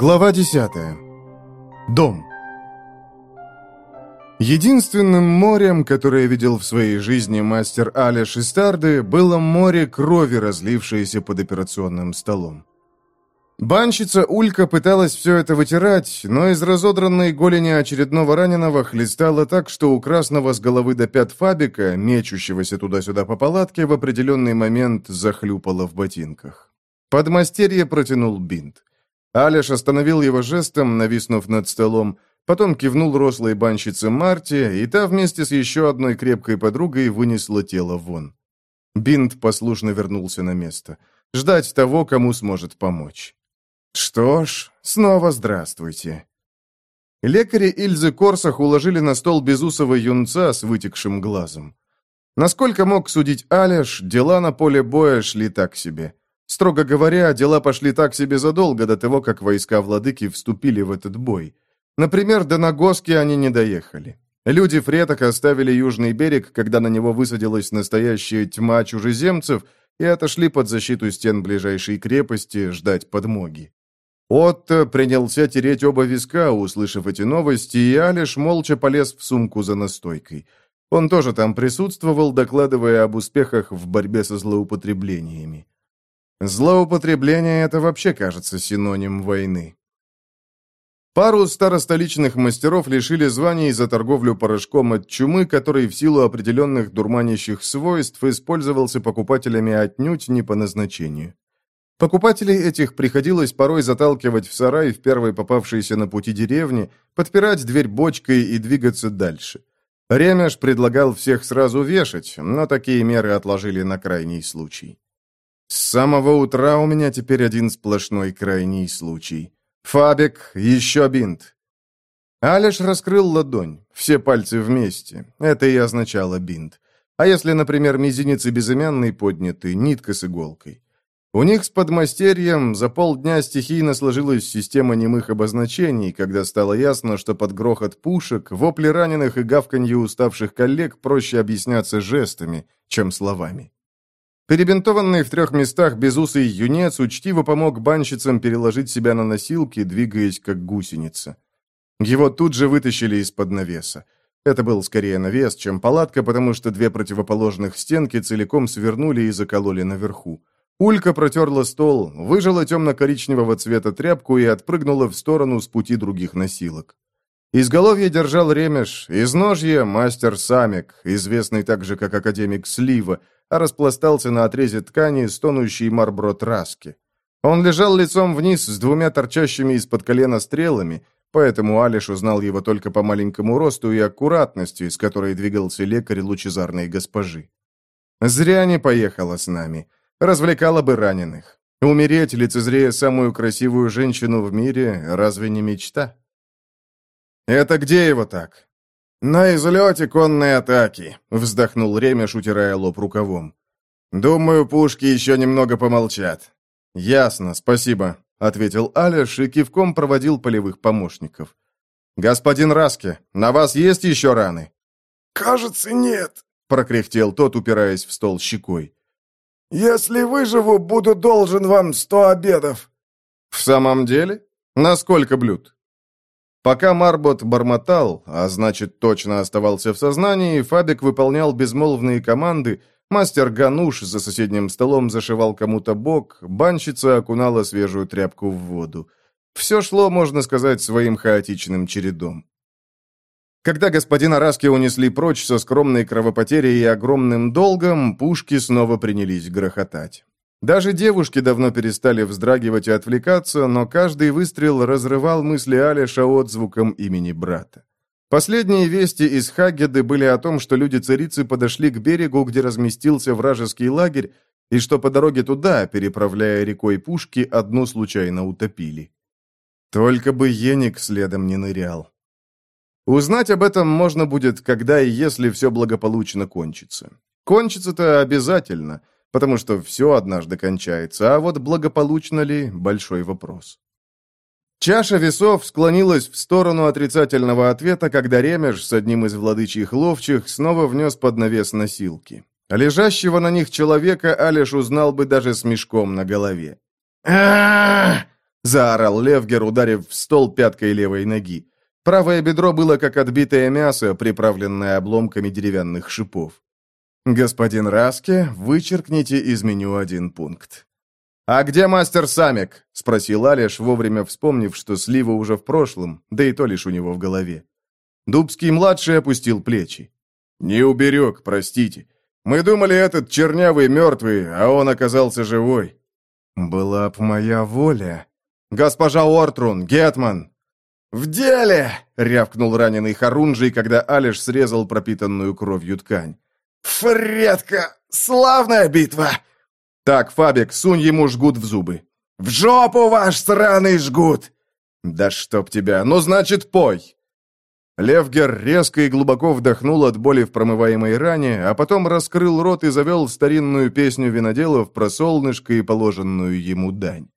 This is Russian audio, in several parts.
Глава 10. Дом. Единственным морем, которое видел в своей жизни мастер Аля Шистарды, было море крови, разлившееся под операционным столом. Банщица Улька пыталась все это вытирать, но из разодранной голени очередного раненого хлестала так, что у красного с головы до пят Фабика, мечущегося туда-сюда по палатке, в определенный момент захлюпало в ботинках. Подмастерье протянул бинт. Алиш остановил его жестом, нависнув над столом, потом кивнул рослой банщице Марте, и та вместе с еще одной крепкой подругой вынесла тело вон. Бинт послушно вернулся на место. Ждать того, кому сможет помочь. «Что ж, снова здравствуйте». Лекари Ильзы Корсах уложили на стол безусого юнца с вытекшим глазом. Насколько мог судить Аляш, дела на поле боя шли так себе. Строго говоря, дела пошли так себе задолго до того, как войска владыки вступили в этот бой. Например, до Нагоски они не доехали. Люди фреток оставили южный берег, когда на него высадилась настоящая тьма чужеземцев, и отошли под защиту стен ближайшей крепости ждать подмоги. Отто принялся тереть оба виска, услышав эти новости, и Алиш молча полез в сумку за настойкой. Он тоже там присутствовал, докладывая об успехах в борьбе со злоупотреблениями. Злоупотребление — это вообще, кажется, синоним войны. Пару старостоличных мастеров лишили званий за торговлю порошком от чумы, который в силу определенных дурманящих свойств использовался покупателями отнюдь не по назначению. Покупателей этих приходилось порой заталкивать в сарай в первой попавшейся на пути деревни, подпирать дверь бочкой и двигаться дальше. Ремеш предлагал всех сразу вешать, но такие меры отложили на крайний случай. С самого утра у меня теперь один сплошной крайний случай. Фабик, еще бинт. Алиш раскрыл ладонь, все пальцы вместе. Это и означало бинт. А если, например, мизинец и безымянный подняты, нитка с иголкой? У них с подмастерьем за полдня стихийно сложилась система немых обозначений, когда стало ясно, что под грохот пушек, вопли раненых и гавканье уставших коллег проще объясняться жестами, чем словами. Перебинтованный в трех местах безусый юнец учтиво помог банщицам переложить себя на носилки, двигаясь как гусеница. Его тут же вытащили из-под навеса. Это был скорее навес, чем палатка, потому что две противоположных стенки целиком свернули и закололи наверху. Улька протерла стол, выжила темно-коричневого цвета тряпку и отпрыгнула в сторону с пути других носилок. Изголовье держал ремеш, изножье — мастер Самик, известный также как академик Слива, а распластался на отрезе ткани стонущий марброд Раски. Он лежал лицом вниз с двумя торчащими из-под колена стрелами, поэтому Алиш узнал его только по маленькому росту и аккуратности, с которой двигался лекарь лучезарной госпожи. «Зря не поехала с нами». Развлекала бы раненых. Умереть, лицезрея самую красивую женщину в мире, разве не мечта? «Это где его так?» «На излете конной атаки», — вздохнул Ремеш, утирая лоб рукавом. «Думаю, пушки еще немного помолчат». «Ясно, спасибо», — ответил Алеш и кивком проводил полевых помощников. «Господин Раске, на вас есть еще раны?» «Кажется, нет», — прокряхтел тот, упираясь в стол щекой. Если выживу, буду должен вам сто обедов». «В самом деле? На сколько блюд?» Пока Марбот бормотал, а значит, точно оставался в сознании, Фабик выполнял безмолвные команды, мастер Гануш за соседним столом зашивал кому-то бок, банщица окунала свежую тряпку в воду. Все шло, можно сказать, своим хаотичным чередом. Когда господина Раски унесли прочь со скромной кровопотерей и огромным долгом, пушки снова принялись грохотать. Даже девушки давно перестали вздрагивать и отвлекаться, но каждый выстрел разрывал мысли Алиша отзвуком имени брата. Последние вести из Хагеды были о том, что люди царицы подошли к берегу, где разместился вражеский лагерь, и что по дороге туда, переправляя рекой пушки, одну случайно утопили. Только бы Еник следом не нырял. Узнать об этом можно будет, когда и если все благополучно кончится. Кончится-то обязательно, потому что все однажды кончается, а вот благополучно ли – большой вопрос. Чаша весов склонилась в сторону отрицательного ответа, когда Ремеш с одним из владычьих ловчих снова внес под навес носилки. Лежащего на них человека Алиш узнал бы даже с мешком на голове. а — заорал Левгер, ударив в стол пяткой левой ноги. Правое бедро было как отбитое мясо, приправленное обломками деревянных шипов. «Господин Раске, вычеркните из меню один пункт». «А где мастер Самик?» — спросил Алиш, вовремя вспомнив, что слива уже в прошлом, да и то лишь у него в голове. Дубский-младший опустил плечи. «Не уберег, простите. Мы думали, этот чернявый мертвый, а он оказался живой». «Была б моя воля». «Госпожа Ортрун, Гетман!» «В деле!» — рявкнул раненый Харунжий, когда Алиш срезал пропитанную кровью ткань. «Фредка! Славная битва!» «Так, Фабик, сунь ему жгут в зубы». «В жопу ваш сраный жгут!» «Да чтоб тебя! Ну, значит, пой!» Левгер резко и глубоко вдохнул от боли в промываемой ране, а потом раскрыл рот и завел старинную песню виноделов про солнышко и положенную ему дань.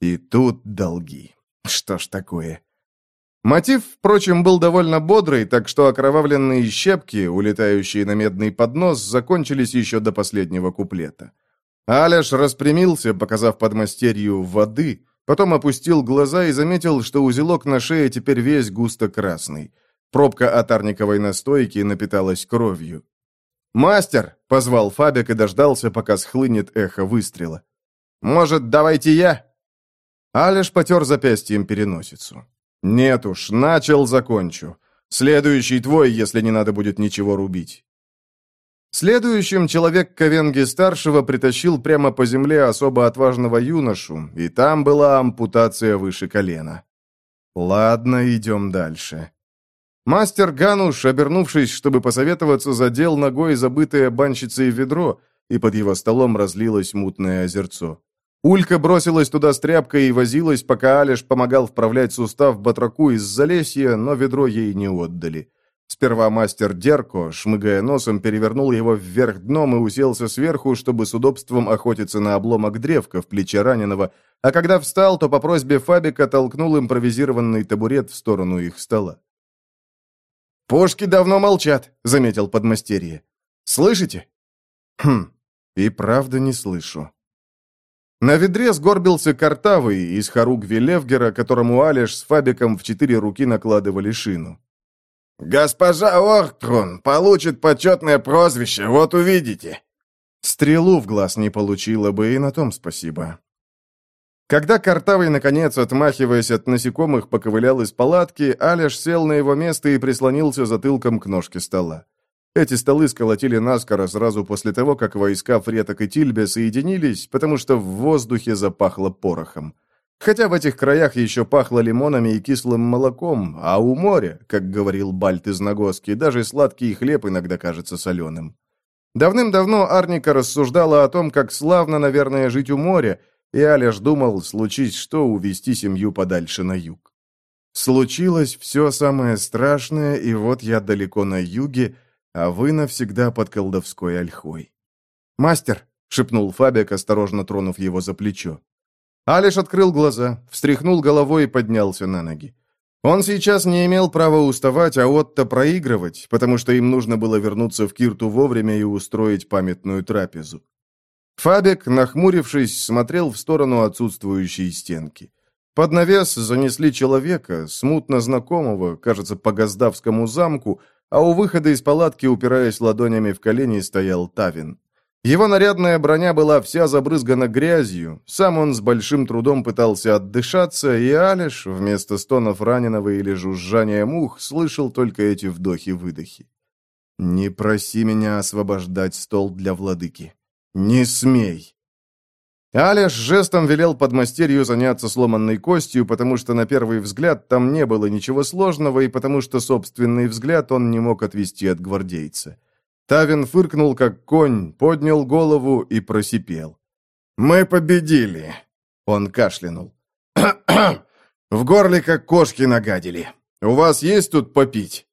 И тут долги. Что ж такое? Мотив, впрочем, был довольно бодрый, так что окровавленные щепки, улетающие на медный поднос, закончились еще до последнего куплета. Аляш распрямился, показав подмастерью воды, потом опустил глаза и заметил, что узелок на шее теперь весь густо красный. Пробка от арниковой настойки напиталась кровью. «Мастер!» — позвал Фабик и дождался, пока схлынет эхо выстрела. «Может, давайте я?» Аляш потер запястьем переносицу. «Нет уж, начал, закончу. Следующий твой, если не надо будет ничего рубить». Следующим человек Ковенги-старшего притащил прямо по земле особо отважного юношу, и там была ампутация выше колена. Ладно, идем дальше. Мастер Гануш, обернувшись, чтобы посоветоваться, задел ногой забытое банщицей ведро, и под его столом разлилось мутное озерцо. Улька бросилась туда с тряпкой и возилась, пока Алиш помогал вправлять сустав батраку из залесья, но ведро ей не отдали. Сперва мастер Дерко, шмыгая носом, перевернул его вверх дном и уселся сверху, чтобы с удобством охотиться на обломок древка в плече раненого, а когда встал, то по просьбе Фабика толкнул импровизированный табурет в сторону их стола. «Пушки давно молчат», — заметил подмастерье. «Слышите?» «Хм, и правда не слышу». На ведре сгорбился Картавый из Харугви Левгера, которому Алиш с Фабиком в четыре руки накладывали шину. «Госпожа Ортрун получит почетное прозвище, вот увидите!» Стрелу в глаз не получила бы, и на том спасибо. Когда Картавый, наконец, отмахиваясь от насекомых, поковылял из палатки, Алиш сел на его место и прислонился затылком к ножке стола. Эти столы сколотили наскоро сразу после того, как войска Фреток и Тильбе соединились, потому что в воздухе запахло порохом. Хотя в этих краях еще пахло лимонами и кислым молоком, а у моря, как говорил Бальт из Нагоски, даже сладкий хлеб иногда кажется соленым. Давным-давно Арника рассуждала о том, как славно, наверное, жить у моря, и Аляш думал, случись что, увести семью подальше на юг. Случилось все самое страшное, и вот я далеко на юге, а вы навсегда под колдовской ольхой. «Мастер!» — шепнул Фабик, осторожно тронув его за плечо. Алиш открыл глаза, встряхнул головой и поднялся на ноги. Он сейчас не имел права уставать, а Отто проигрывать, потому что им нужно было вернуться в Кирту вовремя и устроить памятную трапезу. Фабик, нахмурившись, смотрел в сторону отсутствующей стенки. Под навес занесли человека, смутно знакомого, кажется, по Газдавскому замку, а у выхода из палатки, упираясь ладонями в колени, стоял Тавин. Его нарядная броня была вся забрызгана грязью, сам он с большим трудом пытался отдышаться, и Алиш, вместо стонов раненого или жужжания мух, слышал только эти вдохи-выдохи. «Не проси меня освобождать стол для владыки. Не смей!» Алиш жестом велел подмастерью заняться сломанной костью, потому что на первый взгляд там не было ничего сложного, и потому что собственный взгляд он не мог отвести от гвардейца. Тавин фыркнул, как конь, поднял голову и просипел. «Мы победили!» Он кашлянул. «В горле, как кошки нагадили. У вас есть тут попить?»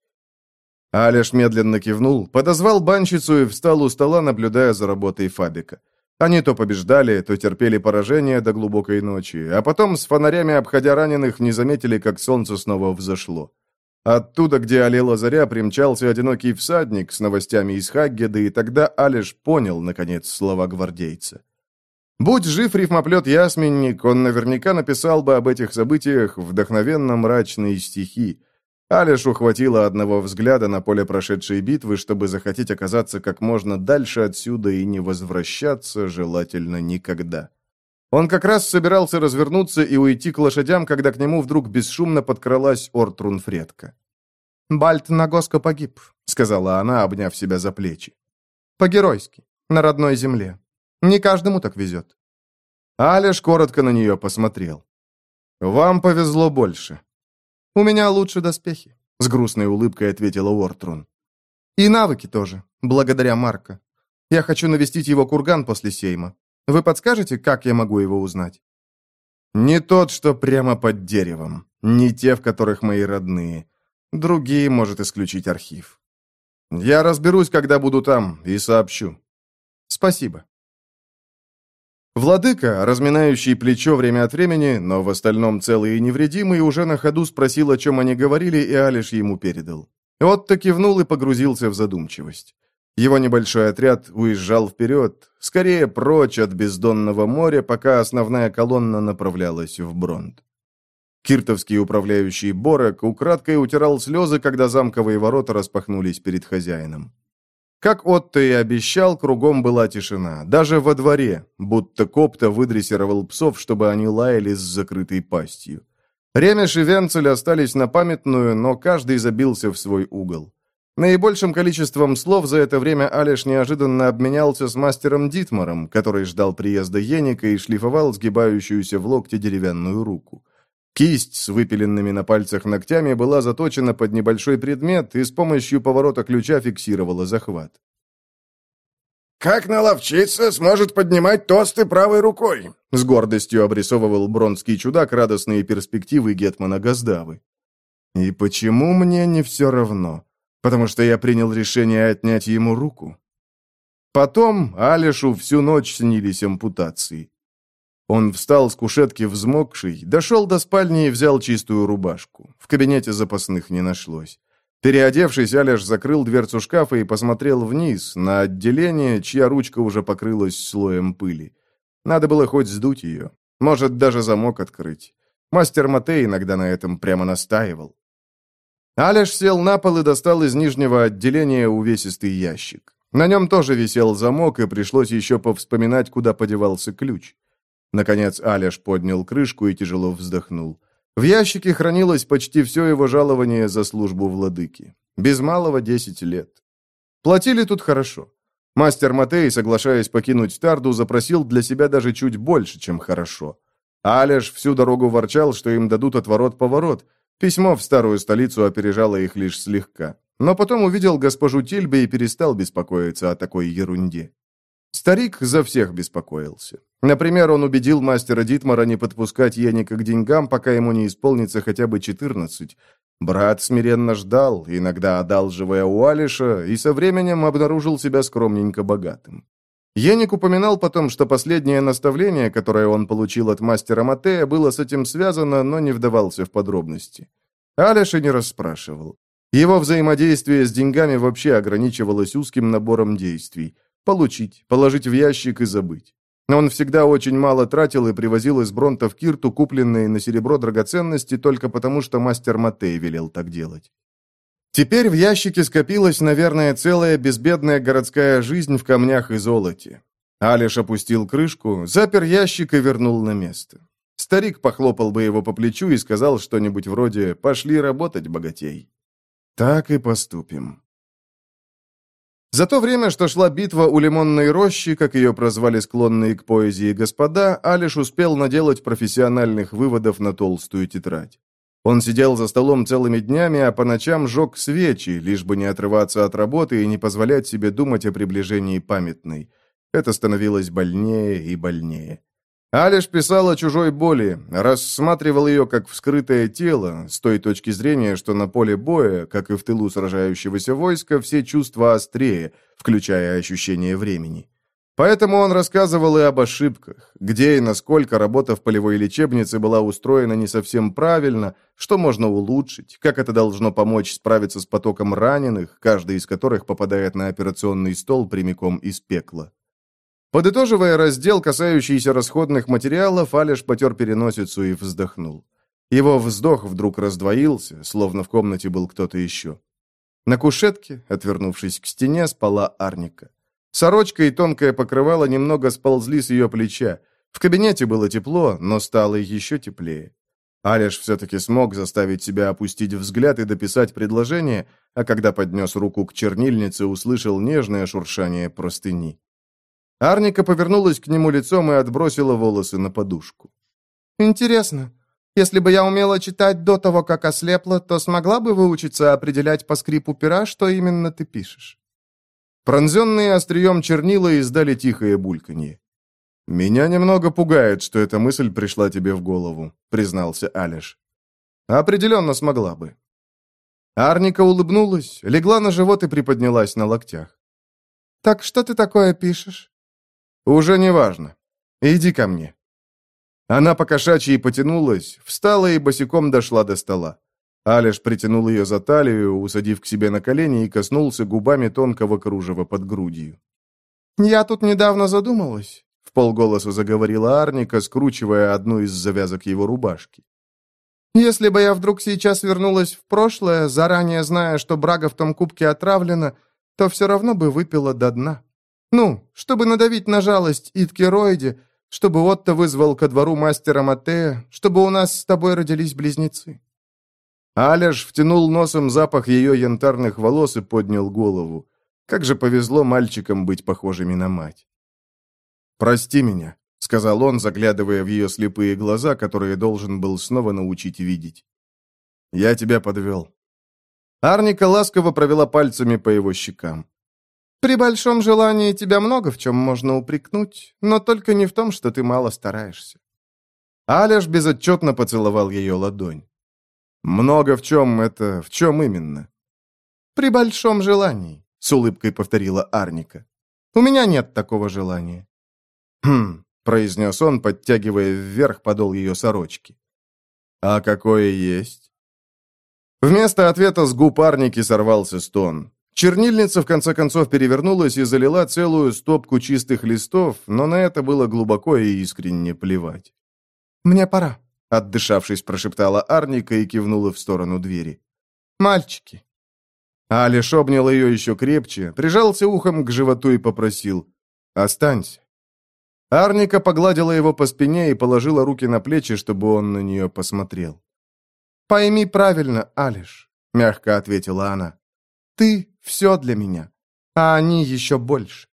Алеш медленно кивнул, подозвал банщицу и встал у стола, наблюдая за работой Фабика. Они то побеждали, то терпели поражение до глубокой ночи, а потом с фонарями, обходя раненых, не заметили, как солнце снова взошло. Оттуда, где олела заря, примчался одинокий всадник с новостями из Хаггеда, и тогда Алиш понял, наконец, слова гвардейца. Будь жив рифмоплет-ясменник, он наверняка написал бы об этих событиях вдохновенно мрачные стихи. Алишу хватило одного взгляда на поле прошедшей битвы, чтобы захотеть оказаться как можно дальше отсюда и не возвращаться, желательно никогда. Он как раз собирался развернуться и уйти к лошадям, когда к нему вдруг бесшумно подкралась Ортрун Фредка. «Бальт Нагоско погиб», — сказала она, обняв себя за плечи. «По-геройски, на родной земле. Не каждому так везет». Алиш коротко на нее посмотрел. «Вам повезло больше». «У меня лучше доспехи», — с грустной улыбкой ответила Уортрун. «И навыки тоже, благодаря Марка. Я хочу навестить его курган после сейма. Вы подскажете, как я могу его узнать?» «Не тот, что прямо под деревом. Не те, в которых мои родные. Другие может исключить архив. Я разберусь, когда буду там, и сообщу». «Спасибо». Владыка, разминающий плечо время от времени, но в остальном целый и невредимый, уже на ходу спросил, о чем они говорили, и Алиш ему передал. Отто кивнул и погрузился в задумчивость. Его небольшой отряд уезжал вперед, скорее прочь от бездонного моря, пока основная колонна направлялась в Бронт. Киртовский управляющий Борок украдкой утирал слезы, когда замковые ворота распахнулись перед хозяином. Как Отто и обещал, кругом была тишина, даже во дворе, будто Копта выдрессировал псов, чтобы они лаяли с закрытой пастью. Ремеш и Венцель остались на памятную, но каждый забился в свой угол. Наибольшим количеством слов за это время Алиш неожиданно обменялся с мастером Дитмаром, который ждал приезда Еника и шлифовал сгибающуюся в локте деревянную руку. Кисть с выпиленными на пальцах ногтями была заточена под небольшой предмет и с помощью поворота ключа фиксировала захват. «Как наловчиться сможет поднимать тосты правой рукой?» С гордостью обрисовывал бронский чудак радостные перспективы Гетмана Газдавы. «И почему мне не все равно? Потому что я принял решение отнять ему руку?» Потом Алишу всю ночь снились ампутации. Он встал с кушетки взмокший, дошел до спальни и взял чистую рубашку. В кабинете запасных не нашлось. Переодевшись, Аляш закрыл дверцу шкафа и посмотрел вниз, на отделение, чья ручка уже покрылась слоем пыли. Надо было хоть сдуть ее. Может, даже замок открыть. Мастер Матей иногда на этом прямо настаивал. Аляш сел на пол и достал из нижнего отделения увесистый ящик. На нем тоже висел замок, и пришлось еще повспоминать, куда подевался ключ. Наконец Аляш поднял крышку и тяжело вздохнул. В ящике хранилось почти все его жалование за службу владыки. Без малого десять лет. Платили тут хорошо. Мастер Матей, соглашаясь покинуть Тарду, запросил для себя даже чуть больше, чем хорошо. Аляш всю дорогу ворчал, что им дадут отворот-поворот. Письмо в старую столицу опережало их лишь слегка. Но потом увидел госпожу Тильбе и перестал беспокоиться о такой ерунде. Старик за всех беспокоился. Например, он убедил мастера Дитмара не подпускать Еника к деньгам, пока ему не исполнится хотя бы 14. Брат смиренно ждал, иногда одалживая у Алиша, и со временем обнаружил себя скромненько богатым. Еник упоминал потом, что последнее наставление, которое он получил от мастера Матея, было с этим связано, но не вдавался в подробности. Алиш и не расспрашивал. Его взаимодействие с деньгами вообще ограничивалось узким набором действий – Получить, положить в ящик и забыть. Он всегда очень мало тратил и привозил из Бронта в Кирту купленные на серебро драгоценности только потому, что мастер Матей велел так делать. Теперь в ящике скопилась, наверное, целая безбедная городская жизнь в камнях и золоте. Алиш опустил крышку, запер ящик и вернул на место. Старик похлопал бы его по плечу и сказал что-нибудь вроде «пошли работать, богатей». «Так и поступим». За то время, что шла битва у Лимонной рощи, как ее прозвали склонные к поэзии господа, Алиш успел наделать профессиональных выводов на толстую тетрадь. Он сидел за столом целыми днями, а по ночам жег свечи, лишь бы не отрываться от работы и не позволять себе думать о приближении памятной. Это становилось больнее и больнее. Алиш писал о чужой боли, рассматривал ее как вскрытое тело, с той точки зрения, что на поле боя, как и в тылу сражающегося войска, все чувства острее, включая ощущение времени. Поэтому он рассказывал и об ошибках, где и насколько работа в полевой лечебнице была устроена не совсем правильно, что можно улучшить, как это должно помочь справиться с потоком раненых, каждый из которых попадает на операционный стол прямиком из пекла. Подытоживая раздел, касающийся расходных материалов, Алеш потер переносицу и вздохнул. Его вздох вдруг раздвоился, словно в комнате был кто-то еще. На кушетке, отвернувшись к стене, спала Арника. Сорочка и тонкое покрывало немного сползли с ее плеча. В кабинете было тепло, но стало еще теплее. Алеш все-таки смог заставить себя опустить взгляд и дописать предложение, а когда поднес руку к чернильнице, услышал нежное шуршание простыни. Арника повернулась к нему лицом и отбросила волосы на подушку. «Интересно, если бы я умела читать до того, как ослепла, то смогла бы выучиться определять по скрипу пера, что именно ты пишешь?» Пронзенные острием чернила издали тихое бульканье. «Меня немного пугает, что эта мысль пришла тебе в голову», — признался Алиш. «Определенно смогла бы». Арника улыбнулась, легла на живот и приподнялась на локтях. «Так что ты такое пишешь?» «Уже не важно. Иди ко мне». Она покошачьи потянулась, встала и босиком дошла до стола. Алиш притянул ее за талию, усадив к себе на колени и коснулся губами тонкого кружева под грудью. «Я тут недавно задумалась», — в полголоса заговорила Арника, скручивая одну из завязок его рубашки. «Если бы я вдруг сейчас вернулась в прошлое, заранее зная, что брага в том кубке отравлена, то все равно бы выпила до дна. Ну, чтобы надавить на жалость Итке Ройде, чтобы Отто вызвал ко двору мастера Матея, чтобы у нас с тобой родились близнецы». Аляш втянул носом запах ее янтарных волос и поднял голову. Как же повезло мальчикам быть похожими на мать. «Прости меня», — сказал он, заглядывая в ее слепые глаза, которые должен был снова научить видеть. «Я тебя подвел». Арника ласково провела пальцами по его щекам. «При большом желании тебя много в чем можно упрекнуть, но только не в том, что ты мало стараешься». Аляш безотчетно поцеловал ее ладонь. «Много в чем это... в чем именно?» «При большом желании», — с улыбкой повторила Арника. «У меня нет такого желания». «Хм», — произнес он, подтягивая вверх подол ее сорочки. «А какое есть?» Вместо ответа с губ Арники сорвался стон. Чернильница в конце концов перевернулась и залила целую стопку чистых листов, но на это было глубоко и искренне плевать. «Мне пора», Отдышавшись, прошептала Арника и кивнула в сторону двери. «Мальчики». Алиш обнял ее еще крепче, прижался ухом к животу и попросил «Останься». Арника погладила его по спине и положила руки на плечи, чтобы он на нее посмотрел. «Пойми правильно, Алиш», — мягко ответила она. «Ты все для меня, а они еще больше».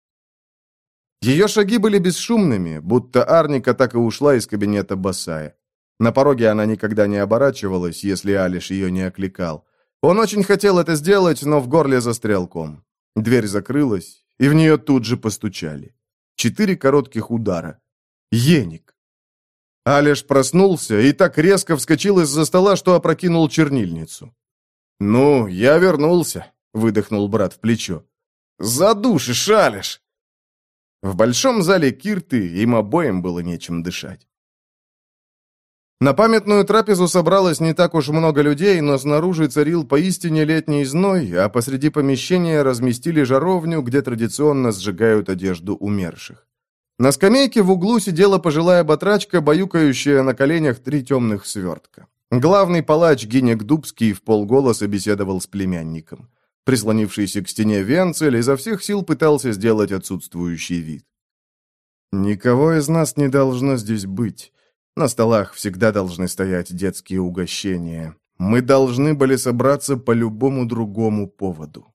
Ее шаги были бесшумными, будто Арника так и ушла из кабинета босая. На пороге она никогда не оборачивалась, если Алиш ее не окликал. Он очень хотел это сделать, но в горле застрял ком. Дверь закрылась, и в нее тут же постучали. Четыре коротких удара. Еник. Алиш проснулся и так резко вскочил из-за стола, что опрокинул чернильницу. «Ну, я вернулся», — выдохнул брат в плечо. «Задушишь, Алиш!» В большом зале Кирты им обоим было нечем дышать. На памятную трапезу собралось не так уж много людей, но снаружи царил поистине летний зной, а посреди помещения разместили жаровню, где традиционно сжигают одежду умерших. На скамейке в углу сидела пожилая батрачка, баюкающая на коленях три темных свертка. Главный палач Гинек Дубский в полголоса беседовал с племянником. Прислонившийся к стене Венцель изо всех сил пытался сделать отсутствующий вид. «Никого из нас не должно здесь быть. На столах всегда должны стоять детские угощения. Мы должны были собраться по любому другому поводу.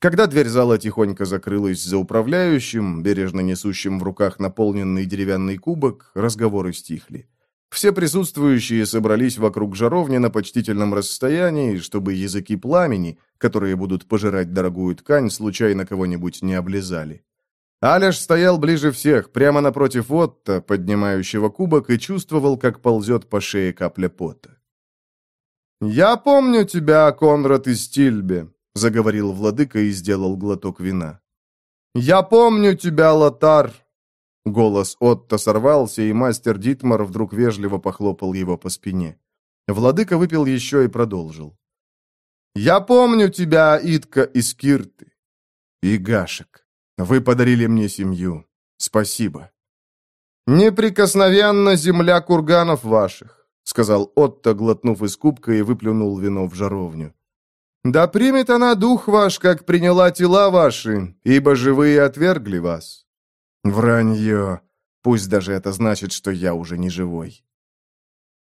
Когда дверь зала тихонько закрылась за управляющим, бережно несущим в руках наполненный деревянный кубок, разговоры стихли. Все присутствующие собрались вокруг жаровни на почтительном расстоянии, чтобы языки пламени, которые будут пожирать дорогую ткань, случайно кого-нибудь не облизали. Аляш стоял ближе всех, прямо напротив Отто, поднимающего кубок, и чувствовал, как ползет по шее капля пота. «Я помню тебя, Конрад из Тильбе», — заговорил владыка и сделал глоток вина. «Я помню тебя, Лотар!» Голос Отто сорвался, и мастер Дитмар вдруг вежливо похлопал его по спине. Владыка выпил еще и продолжил. «Я помню тебя, Итка из Кирты!» «И Гашек!» Вы подарили мне семью. Спасибо». «Неприкосновенна земля курганов ваших», — сказал Отто, глотнув из кубка и выплюнул вино в жаровню. «Да примет она дух ваш, как приняла тела ваши, ибо живые отвергли вас». «Вранье. Пусть даже это значит, что я уже не живой».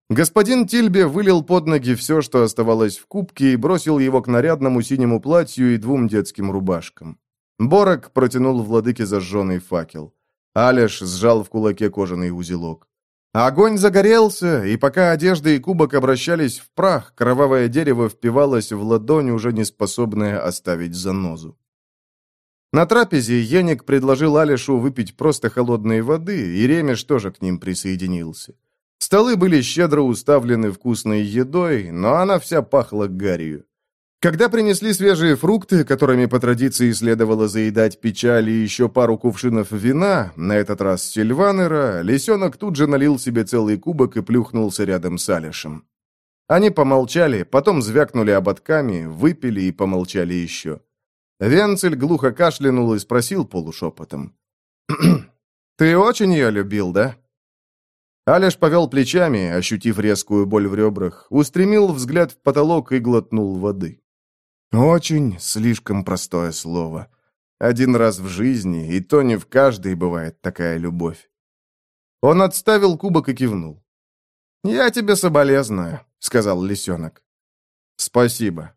Господин Тильбе вылил под ноги все, что оставалось в кубке, и бросил его к нарядному синему платью и двум детским рубашкам. Борок протянул владыке зажженный факел. Алеш сжал в кулаке кожаный узелок. Огонь загорелся, и пока одежда и кубок обращались в прах, кровавое дерево впивалось в ладонь, уже не способное оставить занозу. На трапезе Еник предложил Алишу выпить просто холодной воды, и Ремеш тоже к ним присоединился. Столы были щедро уставлены вкусной едой, но она вся пахла гарью. Когда принесли свежие фрукты, которыми по традиции следовало заедать печаль и еще пару кувшинов вина, на этот раз Сильванера, лисенок тут же налил себе целый кубок и плюхнулся рядом с Алишем. Они помолчали, потом звякнули ободками, выпили и помолчали еще. Венцель глухо кашлянул и спросил полушепотом. «Ты очень ее любил, да?» Алеш повел плечами, ощутив резкую боль в ребрах, устремил взгляд в потолок и глотнул воды. Очень слишком простое слово. Один раз в жизни, и то не в каждой бывает такая любовь. Он отставил кубок и кивнул. «Я тебе соболезную», — сказал лисенок. «Спасибо.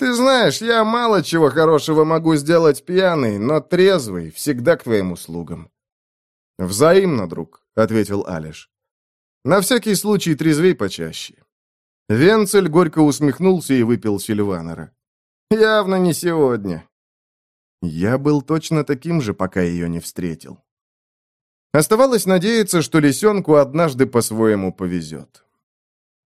Ты знаешь, я мало чего хорошего могу сделать пьяный, но трезвый, всегда к твоим услугам». «Взаимно, друг», — ответил Алиш. «На всякий случай трезвей почаще». Венцель горько усмехнулся и выпил Сильванера. Явно не сегодня. Я был точно таким же, пока ее не встретил. Оставалось надеяться, что лисенку однажды по-своему повезет.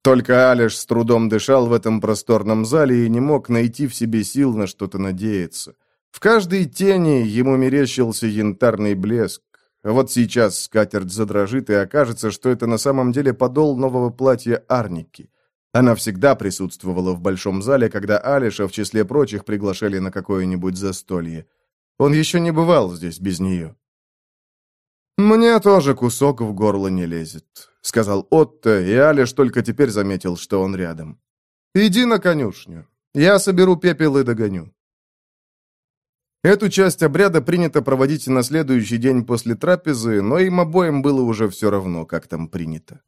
Только Алиш с трудом дышал в этом просторном зале и не мог найти в себе сил на что-то надеяться. В каждой тени ему мерещился янтарный блеск. Вот сейчас скатерть задрожит, и окажется, что это на самом деле подол нового платья Арники. Она всегда присутствовала в большом зале, когда Алиша, в числе прочих, приглашали на какое-нибудь застолье. Он еще не бывал здесь без нее. «Мне тоже кусок в горло не лезет», — сказал Отто, и Алиш только теперь заметил, что он рядом. «Иди на конюшню. Я соберу пепел и догоню». Эту часть обряда принято проводить на следующий день после трапезы, но им обоим было уже все равно, как там принято.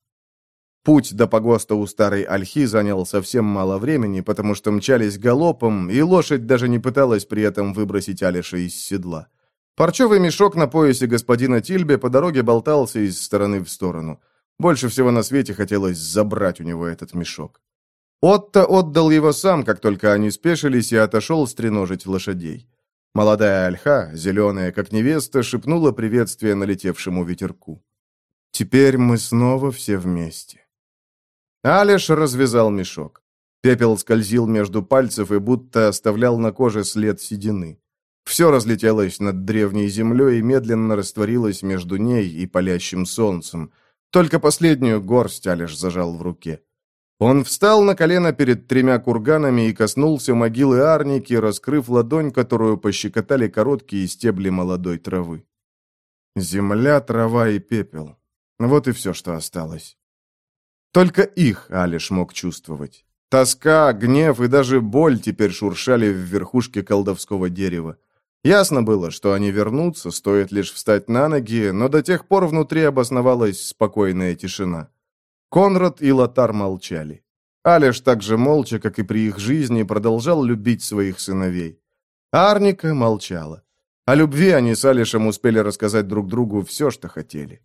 Путь до погоста у старой ольхи занял совсем мало времени, потому что мчались галопом, и лошадь даже не пыталась при этом выбросить Алиша из седла. Парчевый мешок на поясе господина Тильбе по дороге болтался из стороны в сторону. Больше всего на свете хотелось забрать у него этот мешок. Отто отдал его сам, как только они спешились, и отошел стреножить лошадей. Молодая ольха, зеленая, как невеста, шепнула приветствие налетевшему ветерку. «Теперь мы снова все вместе». Алиш развязал мешок. Пепел скользил между пальцев и будто оставлял на коже след седины. Все разлетелось над древней землей и медленно растворилось между ней и палящим солнцем. Только последнюю горсть Алиш зажал в руке. Он встал на колено перед тремя курганами и коснулся могилы Арники, раскрыв ладонь, которую пощекотали короткие стебли молодой травы. Земля, трава и пепел. Вот и все, что осталось. Только их Алиш мог чувствовать. Тоска, гнев и даже боль теперь шуршали в верхушке колдовского дерева. Ясно было, что они вернутся, стоит лишь встать на ноги, но до тех пор внутри обосновалась спокойная тишина. Конрад и Лотар молчали. Алиш так же молча, как и при их жизни, продолжал любить своих сыновей. Арника молчала. О любви они с Алишем успели рассказать друг другу все, что хотели.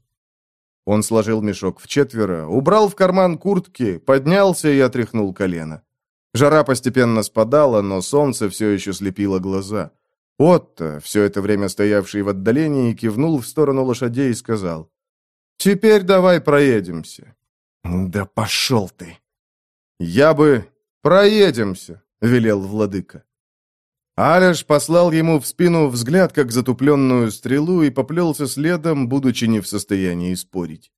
Он сложил мешок в четверо, убрал в карман куртки, поднялся и отряхнул колено. Жара постепенно спадала, но солнце все еще слепило глаза. Отто, все это время стоявший в отдалении, кивнул в сторону лошадей и сказал, «Теперь давай проедемся». «Да пошел ты!» «Я бы... проедемся», — велел владыка. Алеш послал ему в спину взгляд, как затупленную стрелу, и поплелся следом, будучи не в состоянии спорить.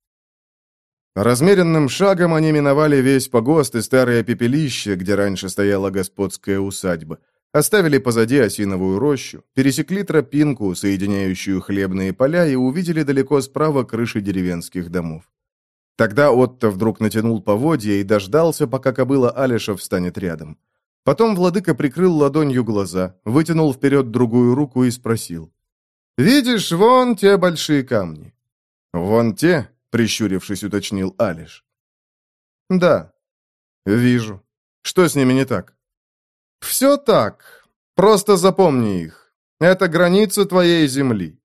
Размеренным шагом они миновали весь погост и старое пепелище, где раньше стояла господская усадьба. Оставили позади осиновую рощу, пересекли тропинку, соединяющую хлебные поля, и увидели далеко справа крыши деревенских домов. Тогда Отто вдруг натянул поводья и дождался, пока кобыла Алиша встанет рядом. Потом владыка прикрыл ладонью глаза, вытянул вперед другую руку и спросил. «Видишь, вон те большие камни?» «Вон те?» — прищурившись, уточнил Алиш. «Да, вижу. Что с ними не так?» «Все так. Просто запомни их. Это граница твоей земли».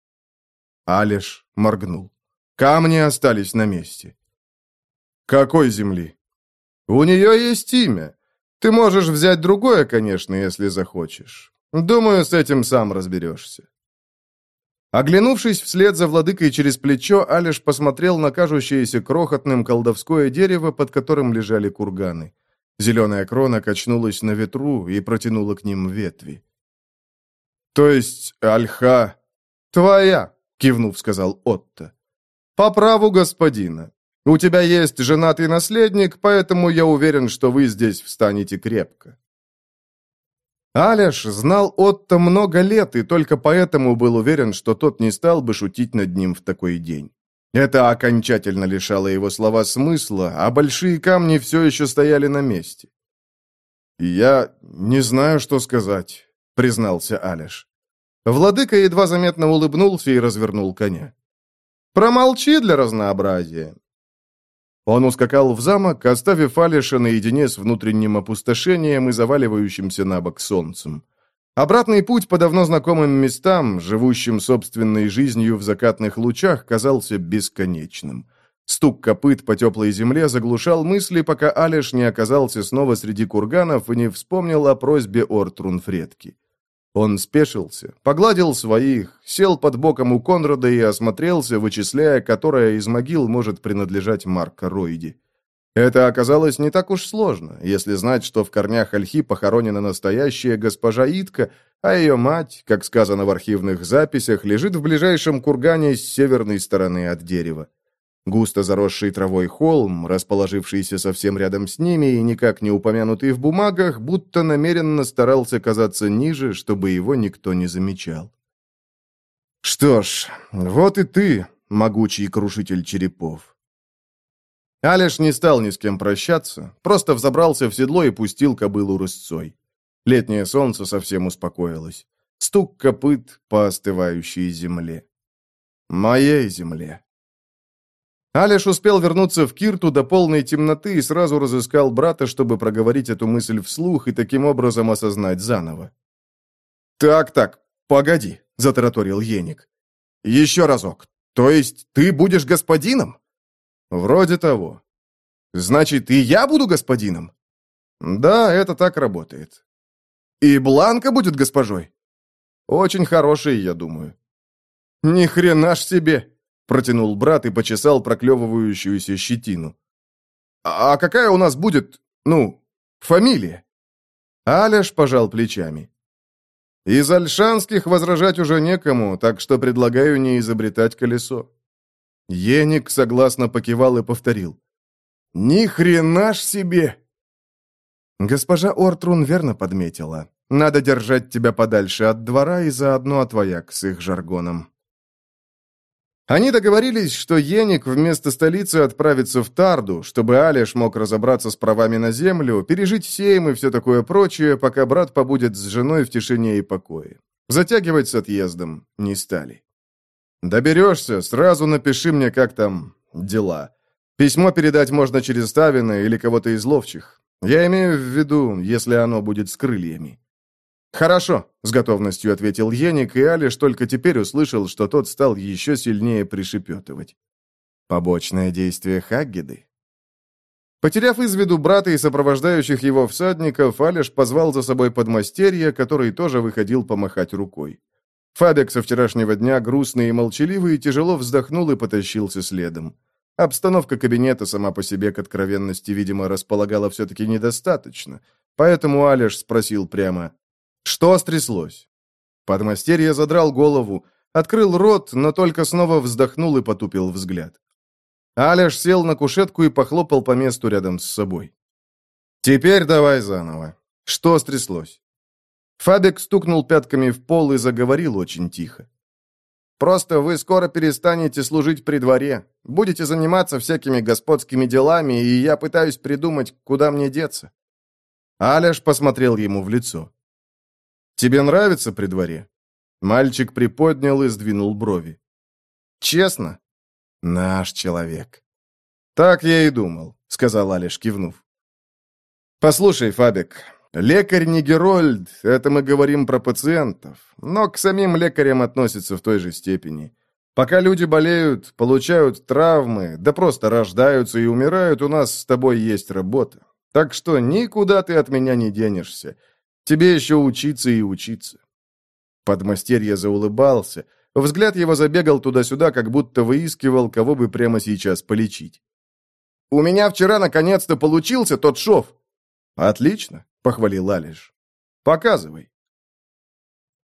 Алиш моргнул. Камни остались на месте. «Какой земли?» «У нее есть имя. Ты можешь взять другое, конечно, если захочешь. Думаю, с этим сам разберешься». Оглянувшись вслед за владыкой через плечо, Алиш посмотрел на кажущееся крохотным колдовское дерево, под которым лежали курганы. Зеленая крона качнулась на ветру и протянула к ним ветви. «То есть Альха твоя?» — кивнув, сказал Отто. «По праву господина. У тебя есть женатый наследник, поэтому я уверен, что вы здесь встанете крепко». Аляш знал Отто много лет и только поэтому был уверен, что тот не стал бы шутить над ним в такой день. Это окончательно лишало его слова смысла, а большие камни все еще стояли на месте. «Я не знаю, что сказать», — признался Аляш. Владыка едва заметно улыбнулся и развернул коня. «Промолчи для разнообразия. Он ускакал в замок, оставив Алиша наедине с внутренним опустошением и заваливающимся на бок солнцем. Обратный путь по давно знакомым местам, живущим собственной жизнью в закатных лучах, казался бесконечным. Стук копыт по теплой земле заглушал мысли, пока Алиш не оказался снова среди курганов и не вспомнил о просьбе Ортрун Фредки. Он спешился, погладил своих, сел под боком у Конрада и осмотрелся, вычисляя, которая из могил может принадлежать Марка Ройди. Это оказалось не так уж сложно, если знать, что в корнях ольхи похоронена настоящая госпожа Итка, а ее мать, как сказано в архивных записях, лежит в ближайшем кургане с северной стороны от дерева. Густо заросший травой холм, расположившийся совсем рядом с ними и никак не упомянутый в бумагах, будто намеренно старался казаться ниже, чтобы его никто не замечал. «Что ж, вот и ты, могучий крушитель черепов». Алиш не стал ни с кем прощаться, просто взобрался в седло и пустил кобылу рысцой. Летнее солнце совсем успокоилось. Стук копыт по остывающей земле. Моей земле. Алиш успел вернуться в Кирту до полной темноты и сразу разыскал брата, чтобы проговорить эту мысль вслух и таким образом осознать заново. «Так-так, погоди», — затараторил Еник. «Еще разок. То есть ты будешь господином?» «Вроде того». «Значит, и я буду господином?» «Да, это так работает». «И Бланка будет госпожой?» «Очень хорошей, я думаю». «Ни хрена ж себе!» Протянул брат и почесал проклевывающуюся щетину. «А какая у нас будет, ну, фамилия?» Аляш пожал плечами. «Из альшанских возражать уже некому, так что предлагаю не изобретать колесо». Еник согласно покивал и повторил. «Ни хрена ж себе!» Госпожа Ортрун верно подметила. Надо держать тебя подальше от двора и заодно от вояк с их жаргоном. Они договорились, что Еник вместо столицы отправится в Тарду, чтобы Алиш мог разобраться с правами на землю, пережить сейм и все такое прочее, пока брат побудет с женой в тишине и покое. Затягивать с отъездом не стали. «Доберешься, сразу напиши мне, как там дела. Письмо передать можно через Ставина или кого-то из ловчих. Я имею в виду, если оно будет с крыльями». «Хорошо», — с готовностью ответил Еник, и Алиш только теперь услышал, что тот стал еще сильнее пришепетывать. Побочное действие Хаггиды. Потеряв из виду брата и сопровождающих его всадников, Алиш позвал за собой подмастерья, который тоже выходил помахать рукой. Фабик со вчерашнего дня, грустный и молчаливый, тяжело вздохнул и потащился следом. Обстановка кабинета сама по себе к откровенности, видимо, располагала все-таки недостаточно, поэтому Алиш спросил прямо, что стряслось? Подмастерье задрал голову, открыл рот, но только снова вздохнул и потупил взгляд. Аляш сел на кушетку и похлопал по месту рядом с собой. «Теперь давай заново. Что стряслось?» Фабик стукнул пятками в пол и заговорил очень тихо. «Просто вы скоро перестанете служить при дворе, будете заниматься всякими господскими делами, и я пытаюсь придумать, куда мне деться». Аляш посмотрел ему в лицо. «Тебе нравится при дворе?» Мальчик приподнял и сдвинул брови. «Честно?» «Наш человек». «Так я и думал», — сказал Алиш, кивнув. «Послушай, Фабик, лекарь не Герольд, это мы говорим про пациентов, но к самим лекарям относятся в той же степени. Пока люди болеют, получают травмы, да просто рождаются и умирают, у нас с тобой есть работа. Так что никуда ты от меня не денешься. Тебе еще учиться и учиться». Подмастерье заулыбался. Взгляд его забегал туда-сюда, как будто выискивал, кого бы прямо сейчас полечить. «У меня вчера наконец-то получился тот шов!» «Отлично», — похвалил Алиш. «Показывай».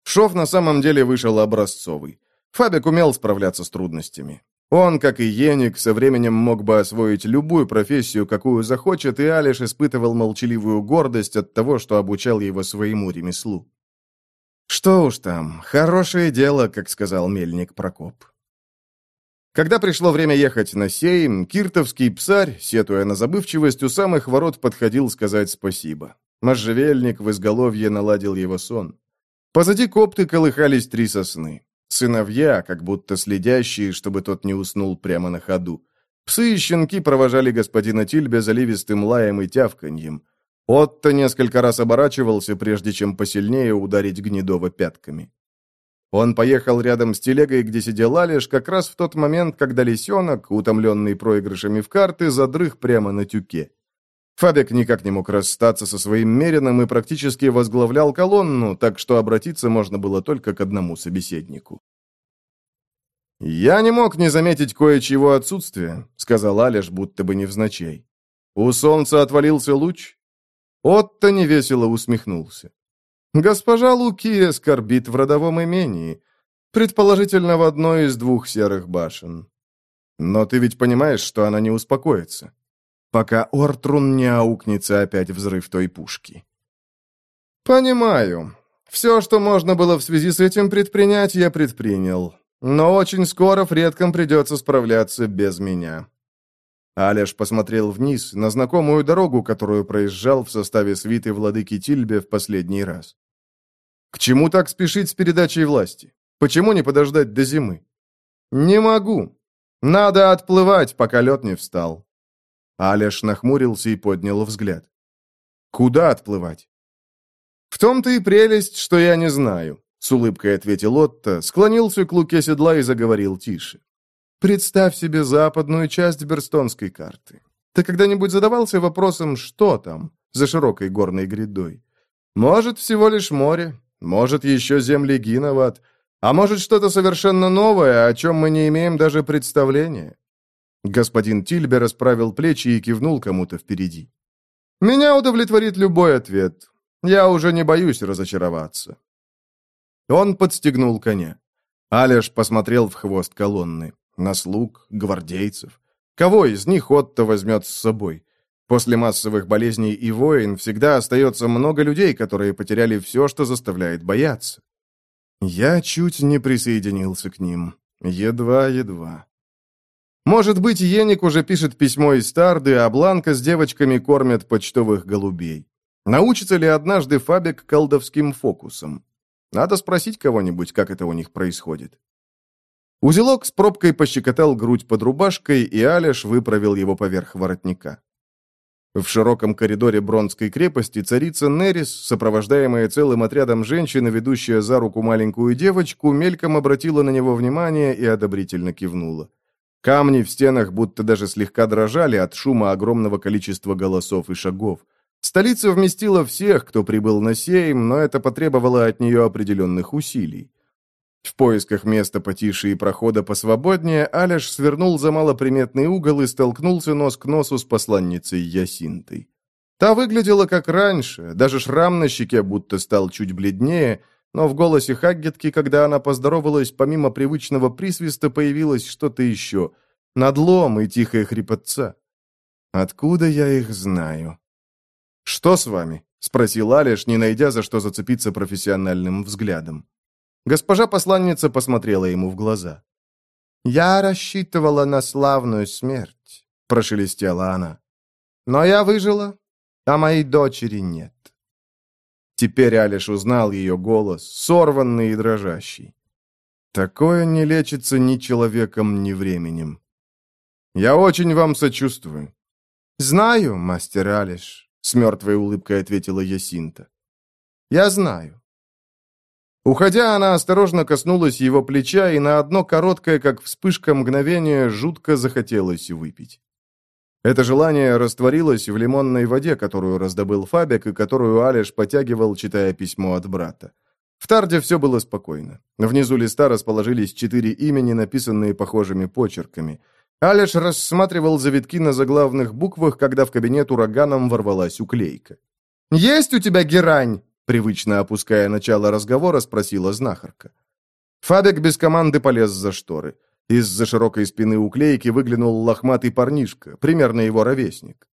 Шов на самом деле вышел образцовый. Фабик умел справляться с трудностями. Он, как и Еник, со временем мог бы освоить любую профессию, какую захочет, и Алиш испытывал молчаливую гордость от того, что обучал его своему ремеслу. Что уж там, хорошее дело, как сказал мельник Прокоп. Когда пришло время ехать на сейм, киртовский псарь, сетуя на забывчивость, у самых ворот подходил сказать спасибо. Можжевельник в изголовье наладил его сон. Позади копты колыхались три сосны. Сыновья, как будто следящие, чтобы тот не уснул прямо на ходу. Псы и щенки провожали господина Тильбе заливистым лаем и тявканьем. Отто несколько раз оборачивался, прежде чем посильнее ударить Гнедова пятками. Он поехал рядом с телегой, где сидел Алиш, как раз в тот момент, когда лисенок, утомленный проигрышами в карты, задрых прямо на тюке. Фабик никак не мог расстаться со своим мерином и практически возглавлял колонну, так что обратиться можно было только к одному собеседнику. «Я не мог не заметить кое-чего отсутствия», — сказал Алиш, будто бы невзначай. «У солнца отвалился луч?» Отто невесело усмехнулся. Госпожа Лукия скорбит в родовом имении, предположительно в одной из двух серых башен. Но ты ведь понимаешь, что она не успокоится, пока Ортрун не аукнется опять взрыв той пушки. Понимаю. Все, что можно было в связи с этим предпринять, я предпринял. Но очень скоро Фредкам придется справляться без меня. Алеш посмотрел вниз, на знакомую дорогу, которую проезжал в составе свиты владыки Тильбе в последний раз. К чему так спешить с передачей власти? Почему не подождать до зимы? Не могу. Надо отплывать, пока лед не встал. Алеш нахмурился и поднял взгляд. Куда отплывать? В том-то и прелесть, что я не знаю, с улыбкой ответил Отто, склонился к луке седла и заговорил тише. Представь себе западную часть Берстонской карты. Ты когда-нибудь задавался вопросом, что там, за широкой горной грядой? Может, всего лишь море, может, еще земли Гиноват, а может, что-то совершенно новое, о чем мы не имеем даже представления. Господин Тильбер расправил плечи и кивнул кому-то впереди. «Меня удовлетворит любой ответ. Я уже не боюсь разочароваться». Он подстегнул коня. Алеш посмотрел в хвост колонны. На слуг, гвардейцев. Кого из них Отто возьмет с собой? После массовых болезней и войн всегда остается много людей, которые потеряли все, что заставляет бояться. Я чуть не присоединился к ним. Едва-едва. Может быть, Еник уже пишет письмо из Тарды, а Бланка с девочками кормят почтовых голубей. Научится ли однажды Фабик колдовским фокусом? Надо спросить кого-нибудь, как это у них происходит. Узелок с пробкой пощекотал грудь под рубашкой, и Алеш выправил его поверх воротника. В широком коридоре Бронской крепости царица Нерис, сопровождаемая целым отрядом женщин, ведущая за руку маленькую девочку, мельком обратила на него внимание и одобрительно кивнула. Камни в стенах будто даже слегка дрожали от шума огромного количества голосов и шагов. Столица вместила всех, кто прибыл на сейм, но это потребовало от нее определенных усилий. В поисках места потише и прохода посвободнее Аляш свернул за малоприметный угол и столкнулся нос к носу с посланницей Ясинтой. Та выглядела как раньше, даже шрам на щеке будто стал чуть бледнее, но в голосе Хаггетки, когда она поздоровалась, помимо привычного присвиста появилось что-то еще, надлом и тихая хрипотца. «Откуда я их знаю?» «Что с вами?» — спросил Алиш, не найдя за что зацепиться профессиональным взглядом. Госпожа посланница посмотрела ему в глаза. «Я рассчитывала на славную смерть», — прошелестела она. «Но я выжила, а моей дочери нет». Теперь Алиш узнал ее голос, сорванный и дрожащий. Такое не лечится ни человеком, ни временем. Я очень вам сочувствую. Знаю, мастер Алиш, с мертвой улыбкой ответила Ясинта. Я знаю. Уходя, она осторожно коснулась его плеча, и на одно короткое, как вспышка мгновения, жутко захотелось выпить. Это желание растворилось в лимонной воде, которую раздобыл Фабик и которую Алиш потягивал, читая письмо от брата. В Тарде все было спокойно. Внизу листа расположились четыре имени, написанные похожими почерками. Алиш рассматривал завитки на заглавных буквах, когда в кабинет ураганом ворвалась уклейка. «Есть у тебя герань?» Привычно опуская начало разговора, спросила знахарка. Фабик без команды полез за шторы. Из-за широкой спины уклейки выглянул лохматый парнишка, примерно его ровесник.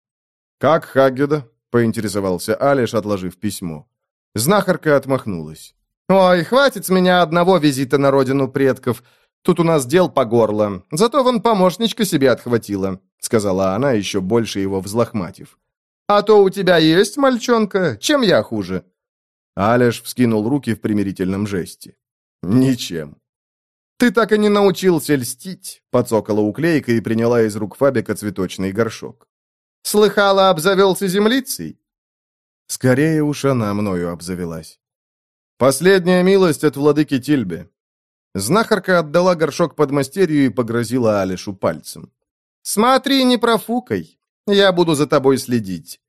«Как Хаггеда?» — поинтересовался Алиш, отложив письмо. Знахарка отмахнулась. «Ой, хватит с меня одного визита на родину предков. Тут у нас дел по горло. Зато вон помощничка себе отхватила», — сказала она, еще больше его взлохматив. «А то у тебя есть мальчонка. Чем я хуже?» Алеш вскинул руки в примирительном жесте. «Ничем». «Ты так и не научился льстить», — подсокала уклейка и приняла из рук Фабика цветочный горшок. «Слыхала, обзавелся землицей?» Скорее уж она мною обзавелась. «Последняя милость от владыки Тильбе». Знахарка отдала горшок подмастерью и погрозила Алишу пальцем. «Смотри, не профукай. Я буду за тобой следить».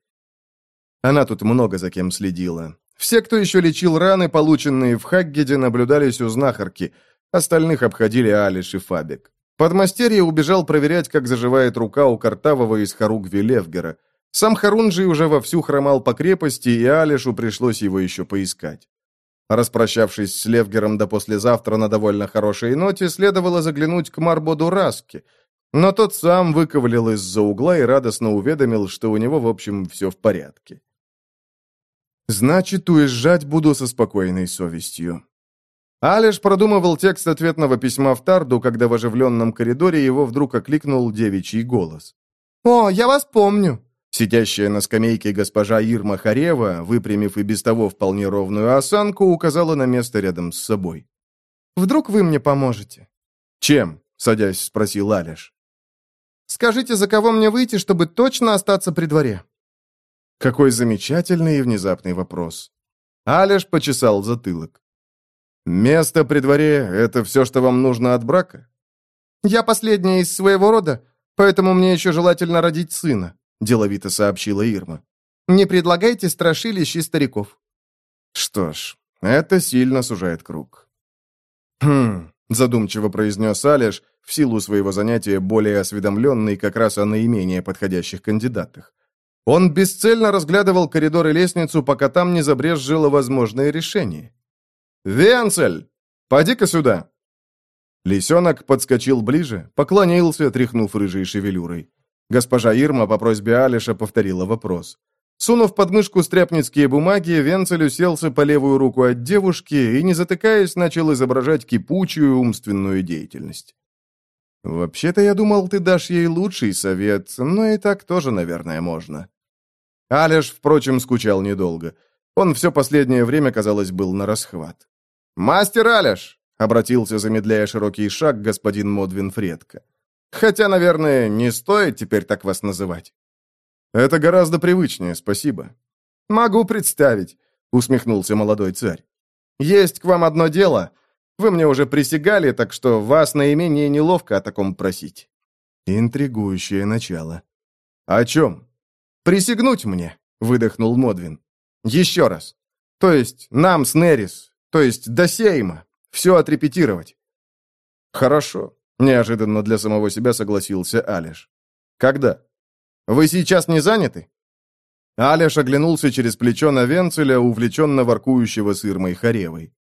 Она тут много за кем следила. Все, кто еще лечил раны, полученные в Хаггеде, наблюдались у знахарки. Остальных обходили Алиш и Фабик. Подмастерье убежал проверять, как заживает рука у Картавого из Харугви Левгера. Сам Харунжий уже вовсю хромал по крепости, и Алишу пришлось его еще поискать. Распрощавшись с Левгером до послезавтра на довольно хорошей ноте, следовало заглянуть к Марбоду Раске. Но тот сам выковылял из-за угла и радостно уведомил, что у него, в общем, все в порядке. Значит, уезжать буду со спокойной совестью. Алиш продумывал текст ответного письма в Тарду, когда в оживленном коридоре его вдруг окликнул девичий голос. «О, я вас помню!» Сидящая на скамейке госпожа Ирма Харева, выпрямив и без того вполне ровную осанку, указала на место рядом с собой. «Вдруг вы мне поможете?» «Чем?» — садясь, спросил Алиш. «Скажите, за кого мне выйти, чтобы точно остаться при дворе?» Какой замечательный и внезапный вопрос. Алеш почесал затылок. «Место при дворе — это все, что вам нужно от брака?» «Я последняя из своего рода, поэтому мне еще желательно родить сына», — деловито сообщила Ирма. «Не предлагайте страшилищ и стариков». «Что ж, это сильно сужает круг». «Хм», — задумчиво произнес Алеш, в силу своего занятия более осведомленный как раз о наименее подходящих кандидатах. Он бесцельно разглядывал коридор и лестницу, пока там не забрезжило возможное решение. «Венцель! Поди-ка сюда!» Лисенок подскочил ближе, поклонился, тряхнув рыжей шевелюрой. Госпожа Ирма по просьбе Алиша повторила вопрос. Сунув под мышку стряпницкие бумаги, Венцель уселся по левую руку от девушки и, не затыкаясь, начал изображать кипучую умственную деятельность. «Вообще-то я думал, ты дашь ей лучший совет, но и так тоже, наверное, можно». Алеш, впрочем, скучал недолго. Он все последнее время, казалось, был на расхват. «Мастер Алеш!» — обратился, замедляя широкий шаг, господин Модвин Фредко. «Хотя, наверное, не стоит теперь так вас называть». «Это гораздо привычнее, спасибо». «Могу представить», — усмехнулся молодой царь. «Есть к вам одно дело. Вы мне уже присягали, так что вас наименее неловко о таком просить». Интригующее начало. «О чем?» «Присягнуть мне», — выдохнул Модвин. «Еще раз. То есть нам с Нерис, то есть до Сейма. Все отрепетировать». «Хорошо», — неожиданно для самого себя согласился Алиш. «Когда? Вы сейчас не заняты?» Алиш оглянулся через плечо на Венцеля, увлеченно воркующего с Ирмой Харевой.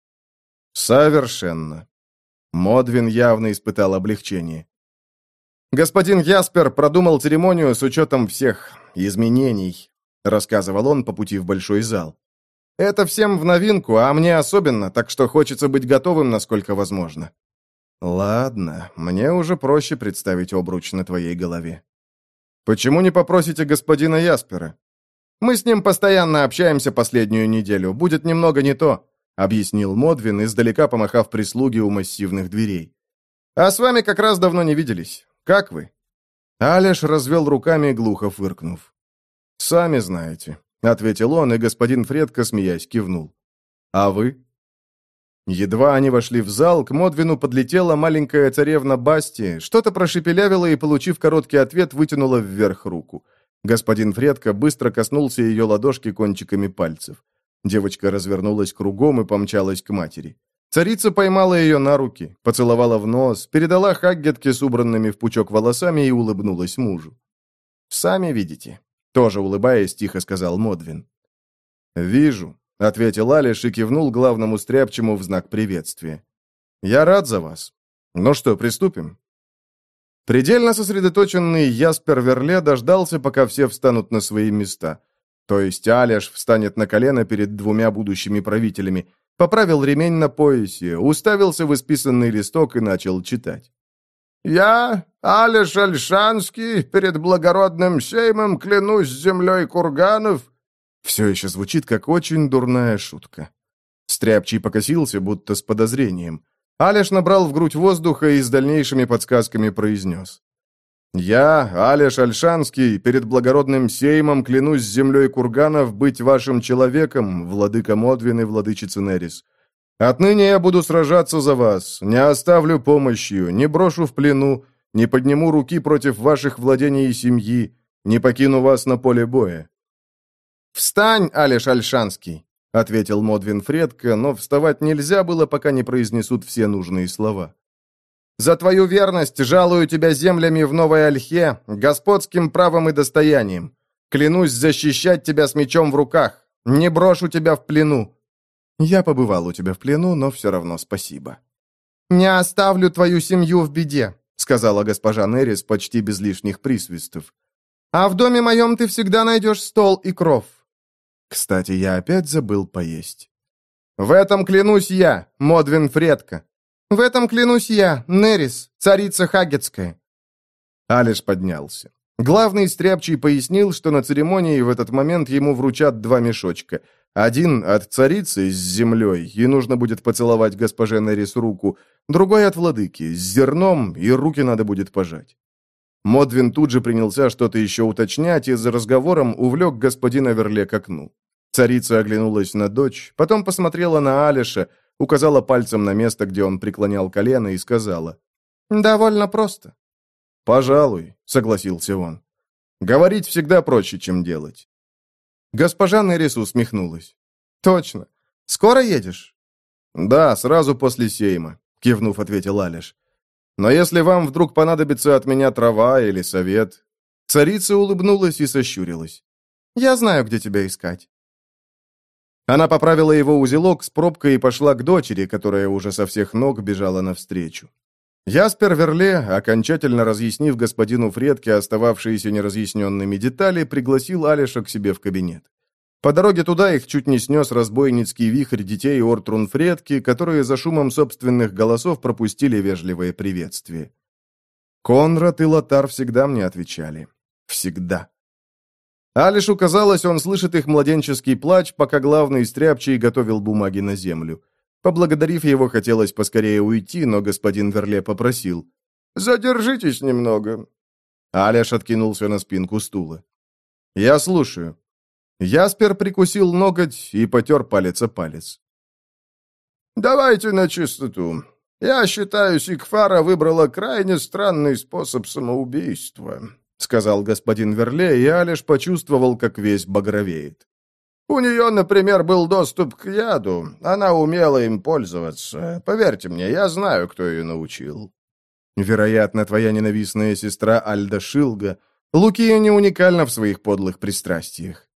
«Совершенно». Модвин явно испытал облегчение. Господин Яспер продумал церемонию с учетом всех изменений. — рассказывал он по пути в большой зал. «Это всем в новинку, а мне особенно, так что хочется быть готовым, насколько возможно». «Ладно, мне уже проще представить обруч на твоей голове». «Почему не попросите господина Яспера?» «Мы с ним постоянно общаемся последнюю неделю. Будет немного не то», — объяснил Модвин, издалека помахав прислуги у массивных дверей. «А с вами как раз давно не виделись. Как вы?» Алеш развел руками, глухо фыркнув. «Сами знаете», — ответил он, и господин Фредко, смеясь, кивнул. «А вы?» Едва они вошли в зал, к Модвину подлетела маленькая царевна Басти, что-то прошепелявила и, получив короткий ответ, вытянула вверх руку. Господин Фредко быстро коснулся ее ладошки кончиками пальцев. Девочка развернулась кругом и помчалась к матери. Царица поймала ее на руки, поцеловала в нос, передала Хаггетке с убранными в пучок волосами и улыбнулась мужу. «Сами видите», — тоже улыбаясь, тихо сказал Модвин. «Вижу», — ответил Алиш и кивнул главному стряпчему в знак приветствия. «Я рад за вас. Ну что, приступим?» Предельно сосредоточенный Яспер Верле дождался, пока все встанут на свои места. То есть Алиш встанет на колено перед двумя будущими правителями, Поправил ремень на поясе, уставился в исписанный листок и начал читать. «Я, Алиш Альшанский, перед благородным сеймом клянусь землей курганов...» Все еще звучит, как очень дурная шутка. Стряпчий покосился, будто с подозрением. Алиш набрал в грудь воздуха и с дальнейшими подсказками произнес. «Я, Алиш Альшанский, перед благородным сеймом клянусь землей курганов быть вашим человеком, владыка Модвин и владычица Нерис. Отныне я буду сражаться за вас, не оставлю помощью, не брошу в плену, не подниму руки против ваших владений и семьи, не покину вас на поле боя». «Встань, Алиш Альшанский!» — ответил Модвин Фредко, но вставать нельзя было, пока не произнесут все нужные слова. За твою верность жалую тебя землями в Новой Ольхе, господским правом и достоянием. Клянусь защищать тебя с мечом в руках. Не брошу тебя в плену. Я побывал у тебя в плену, но все равно спасибо. Не оставлю твою семью в беде, сказала госпожа Нерис почти без лишних присвистов. А в доме моем ты всегда найдешь стол и кров. Кстати, я опять забыл поесть. В этом клянусь я, Модвин Фредко. В этом клянусь я, Нерис, царица Хагетская». Алиш поднялся. Главный стряпчий пояснил, что на церемонии в этот момент ему вручат два мешочка. Один от царицы с землей, и нужно будет поцеловать госпоже Нерис руку, другой от владыки, с зерном, и руки надо будет пожать. Модвин тут же принялся что-то еще уточнять и за разговором увлек господина Верле к окну. Царица оглянулась на дочь, потом посмотрела на Алиша, указала пальцем на место, где он преклонял колено, и сказала. «Довольно просто». «Пожалуй», — согласился он. «Говорить всегда проще, чем делать». Госпожа Нерис усмехнулась. «Точно. Скоро едешь?» «Да, сразу после сейма», — кивнув, ответил Алиш. «Но если вам вдруг понадобится от меня трава или совет...» Царица улыбнулась и сощурилась. «Я знаю, где тебя искать». Она поправила его узелок с пробкой и пошла к дочери, которая уже со всех ног бежала навстречу. Яспер Верле, окончательно разъяснив господину Фредке остававшиеся неразъясненными детали, пригласил Алиша к себе в кабинет. По дороге туда их чуть не снес разбойницкий вихрь детей Ортрун Фредки, которые за шумом собственных голосов пропустили вежливое приветствие. Конрад и Лотар всегда мне отвечали. Всегда. Алишу казалось, он слышит их младенческий плач, пока главный стряпчий готовил бумаги на землю. Поблагодарив его, хотелось поскорее уйти, но господин Верле попросил. «Задержитесь немного». Алиш откинулся на спинку стула. «Я слушаю». Яспер прикусил ноготь и потер палец о палец. «Давайте на чистоту. Я считаю, Сикфара выбрала крайне странный способ самоубийства. — сказал господин Верле, и Алиш почувствовал, как весь багровеет. «У нее, например, был доступ к яду. Она умела им пользоваться. Поверьте мне, я знаю, кто ее научил». «Вероятно, твоя ненавистная сестра Альда Шилга. Лукия не уникальна в своих подлых пристрастиях».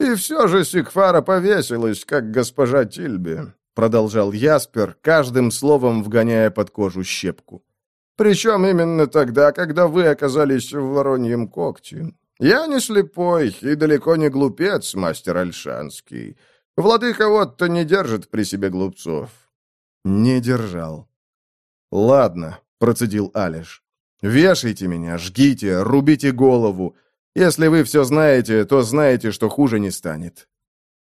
«И все же Сикфара повесилась, как госпожа Тильби», — продолжал Яспер, каждым словом вгоняя под кожу щепку. Причем именно тогда, когда вы оказались в Вороньем когте. Я не слепой и далеко не глупец, мастер Альшанский. Владыка вот-то не держит при себе глупцов». «Не держал». «Ладно», — процедил Алиш. «Вешайте меня, жгите, рубите голову. Если вы все знаете, то знаете, что хуже не станет».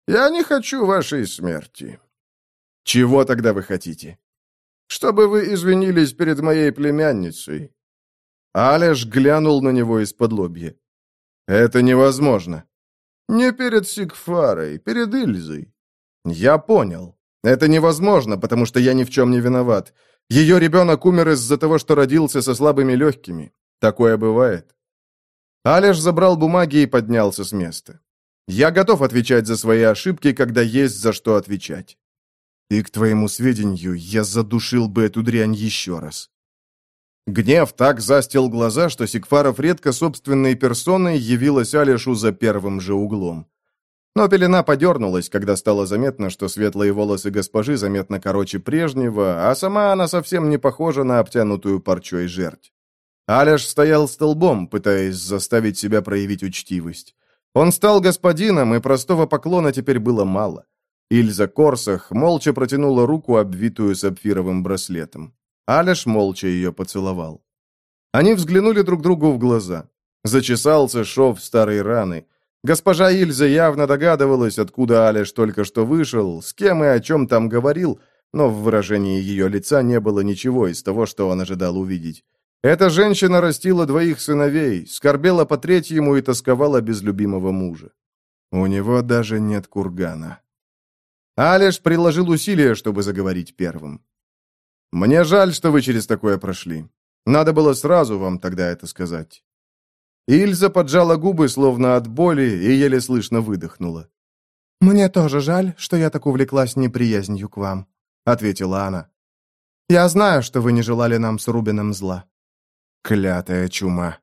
«Я не хочу вашей смерти». «Чего тогда вы хотите?» «Чтобы вы извинились перед моей племянницей». Алеш глянул на него из-под лобья. «Это невозможно». «Не перед Сигфарой, перед Ильзой». «Я понял. Это невозможно, потому что я ни в чем не виноват. Ее ребенок умер из-за того, что родился со слабыми легкими. Такое бывает». Алеш забрал бумаги и поднялся с места. «Я готов отвечать за свои ошибки, когда есть за что отвечать». «И к твоему сведению, я задушил бы эту дрянь еще раз». Гнев так застил глаза, что Сигфаров редко собственной персоной явилась Алишу за первым же углом. Но пелена подернулась, когда стало заметно, что светлые волосы госпожи заметно короче прежнего, а сама она совсем не похожа на обтянутую парчой жерть. Алеш стоял столбом, пытаясь заставить себя проявить учтивость. Он стал господином, и простого поклона теперь было мало. Ильза Корсах молча протянула руку, обвитую сапфировым браслетом. Алеш молча ее поцеловал. Они взглянули друг другу в глаза. Зачесался шов старой раны. Госпожа Ильза явно догадывалась, откуда Алеш только что вышел, с кем и о чем там говорил, но в выражении ее лица не было ничего из того, что он ожидал увидеть. Эта женщина растила двоих сыновей, скорбела по третьему и тосковала без любимого мужа. У него даже нет кургана. Алеш приложил усилия, чтобы заговорить первым. «Мне жаль, что вы через такое прошли. Надо было сразу вам тогда это сказать». Ильза поджала губы, словно от боли, и еле слышно выдохнула. «Мне тоже жаль, что я так увлеклась неприязнью к вам», — ответила она. «Я знаю, что вы не желали нам с Рубином зла». Клятая чума.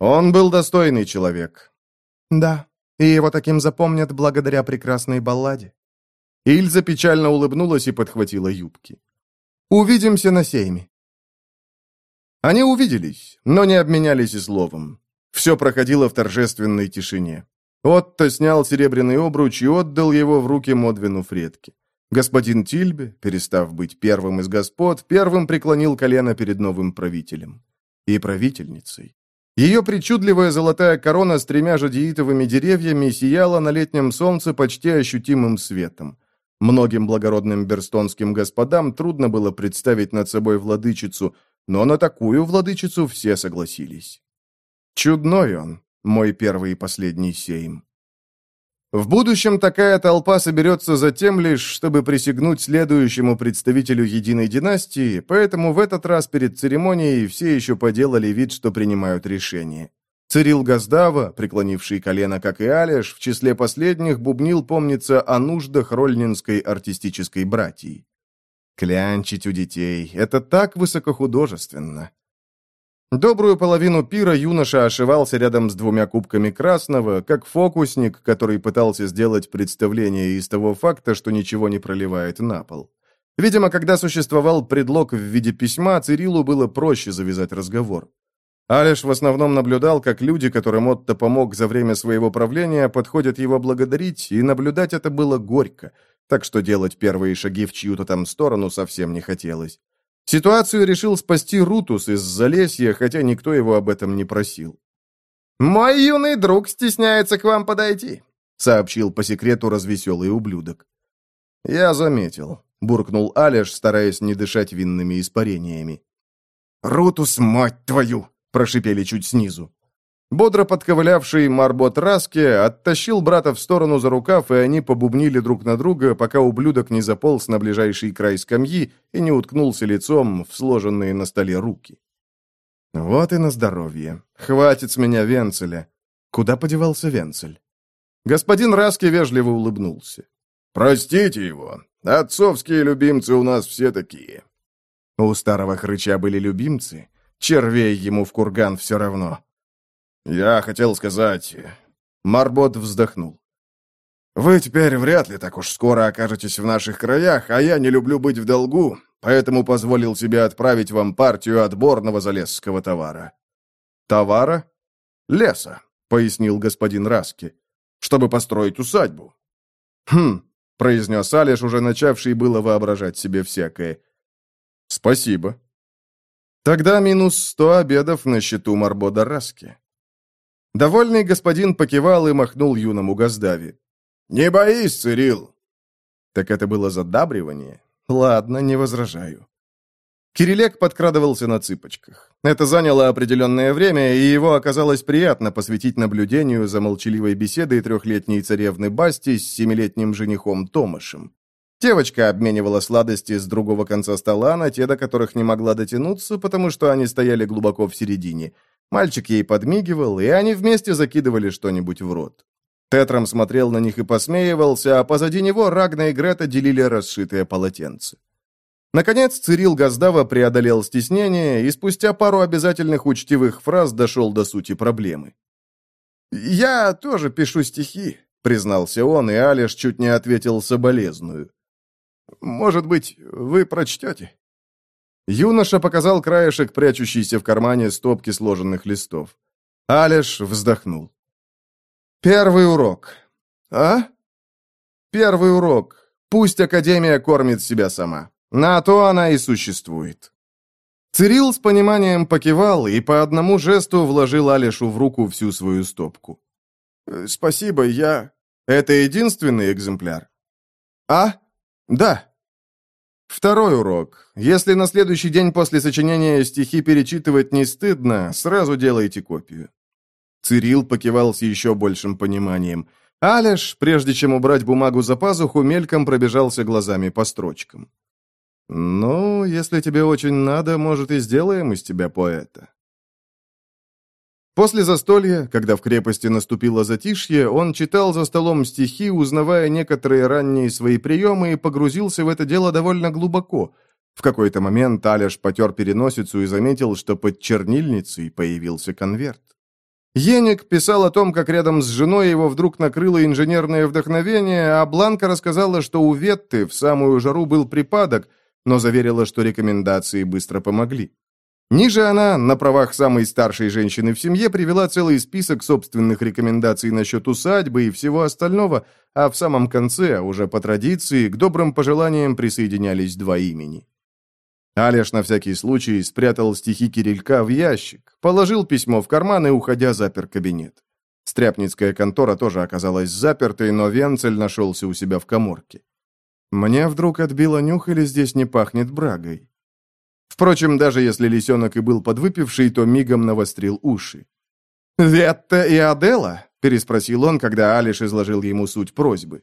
Он был достойный человек. Да, и его таким запомнят благодаря прекрасной балладе. Ильза печально улыбнулась и подхватила юбки. Увидимся на сейме». Они увиделись, но не обменялись и словом. Все проходило в торжественной тишине. Отто снял серебряный обруч и отдал его в руки Модвину Фредке. Господин Тильбе, перестав быть первым из господ, первым преклонил колено перед новым правителем. И правительницей. Ее причудливая золотая корона с тремя жадеитовыми деревьями сияла на летнем солнце почти ощутимым светом. Многим благородным берстонским господам трудно было представить над собой владычицу, но на такую владычицу все согласились. Чудной он, мой первый и последний сейм. В будущем такая толпа соберется за тем лишь, чтобы присягнуть следующему представителю единой династии, поэтому в этот раз перед церемонией все еще поделали вид, что принимают решение. Цирил Газдава, преклонивший колено, как и Алеш, в числе последних бубнил, помнится, о нуждах рольнинской артистической братьи. Клянчить у детей — это так высокохудожественно. Добрую половину пира юноша ошивался рядом с двумя кубками красного, как фокусник, который пытался сделать представление из того факта, что ничего не проливает на пол. Видимо, когда существовал предлог в виде письма, Цирилу было проще завязать разговор. Алиш в основном наблюдал, как люди, которым Отто помог за время своего правления, подходят его благодарить, и наблюдать это было горько, так что делать первые шаги в чью-то там сторону совсем не хотелось. Ситуацию решил спасти Рутус из Залесья, хотя никто его об этом не просил. «Мой юный друг стесняется к вам подойти», — сообщил по секрету развеселый ублюдок. «Я заметил», — буркнул Алиш, стараясь не дышать винными испарениями. «Рутус, мать твою!» — прошипели чуть снизу. Бодро подковылявший Марбот Раске оттащил брата в сторону за рукав, и они побубнили друг на друга, пока ублюдок не заполз на ближайший край скамьи и не уткнулся лицом в сложенные на столе руки. Вот и на здоровье. Хватит с меня Венцеля. Куда подевался Венцель? Господин Раски вежливо улыбнулся. «Простите его. Отцовские любимцы у нас все такие». У старого хрыча были любимцы. Червей ему в курган все равно. Я хотел сказать... Марбот вздохнул. «Вы теперь вряд ли так уж скоро окажетесь в наших краях, а я не люблю быть в долгу, поэтому позволил себе отправить вам партию отборного залесского товара». «Товара?» «Леса. пояснил господин Раски, «чтобы построить усадьбу». «Хм», — произнес Алиш, уже начавший было воображать себе всякое. «Спасибо». Тогда минус сто обедов на счету Марбода Раски. Довольный господин покивал и махнул юному Газдави. «Не боись, Цирил!» Так это было задабривание? Ладно, не возражаю. Кирилек подкрадывался на цыпочках. Это заняло определенное время, и его оказалось приятно посвятить наблюдению за молчаливой беседой трехлетней царевны Басти с семилетним женихом Томашем. Девочка обменивала сладости с другого конца стола на те, до которых не могла дотянуться, потому что они стояли глубоко в середине. Мальчик ей подмигивал, и они вместе закидывали что-нибудь в рот. Тетрам смотрел на них и посмеивался, а позади него Рагна и Грета делили расшитое полотенце. Наконец Цирил Газдава преодолел стеснение и спустя пару обязательных учтивых фраз дошел до сути проблемы. «Я тоже пишу стихи», — признался он, и Алиш чуть не ответил соболезную. «Может быть, вы прочтете?» Юноша показал краешек, прячущийся в кармане стопки сложенных листов. Алиш вздохнул. Первый урок. А? Первый урок. Пусть Академия кормит себя сама. На то она и существует. Цирил с пониманием покивал и по одному жесту вложил Алишу в руку всю свою стопку. «Э, «Спасибо, я...» «Это единственный экземпляр?» «А? Да». Второй урок. Если на следующий день после сочинения стихи перечитывать не стыдно, сразу делайте копию. Цирил покивал с еще большим пониманием. Алеш, прежде чем убрать бумагу за пазуху, мельком пробежался глазами по строчкам. «Ну, если тебе очень надо, может, и сделаем из тебя поэта». После застолья, когда в крепости наступило затишье, он читал за столом стихи, узнавая некоторые ранние свои приемы, и погрузился в это дело довольно глубоко. В какой-то момент Алеш потер переносицу и заметил, что под чернильницей появился конверт. Еник писал о том, как рядом с женой его вдруг накрыло инженерное вдохновение, а Бланка рассказала, что у Ветты в самую жару был припадок, но заверила, что рекомендации быстро помогли. Ниже она, на правах самой старшей женщины в семье, привела целый список собственных рекомендаций насчет усадьбы и всего остального, а в самом конце, уже по традиции, к добрым пожеланиям присоединялись два имени. Алеш на всякий случай спрятал стихи Кирилька в ящик, положил письмо в карман и, уходя, запер кабинет. Стряпницкая контора тоже оказалась запертой, но Венцель нашелся у себя в коморке. Мне вдруг отбило нюх или здесь не пахнет брагой. Впрочем, даже если лисенок и был подвыпивший, то мигом навострил уши. «Ветта и Адела?» — переспросил он, когда Алиш изложил ему суть просьбы.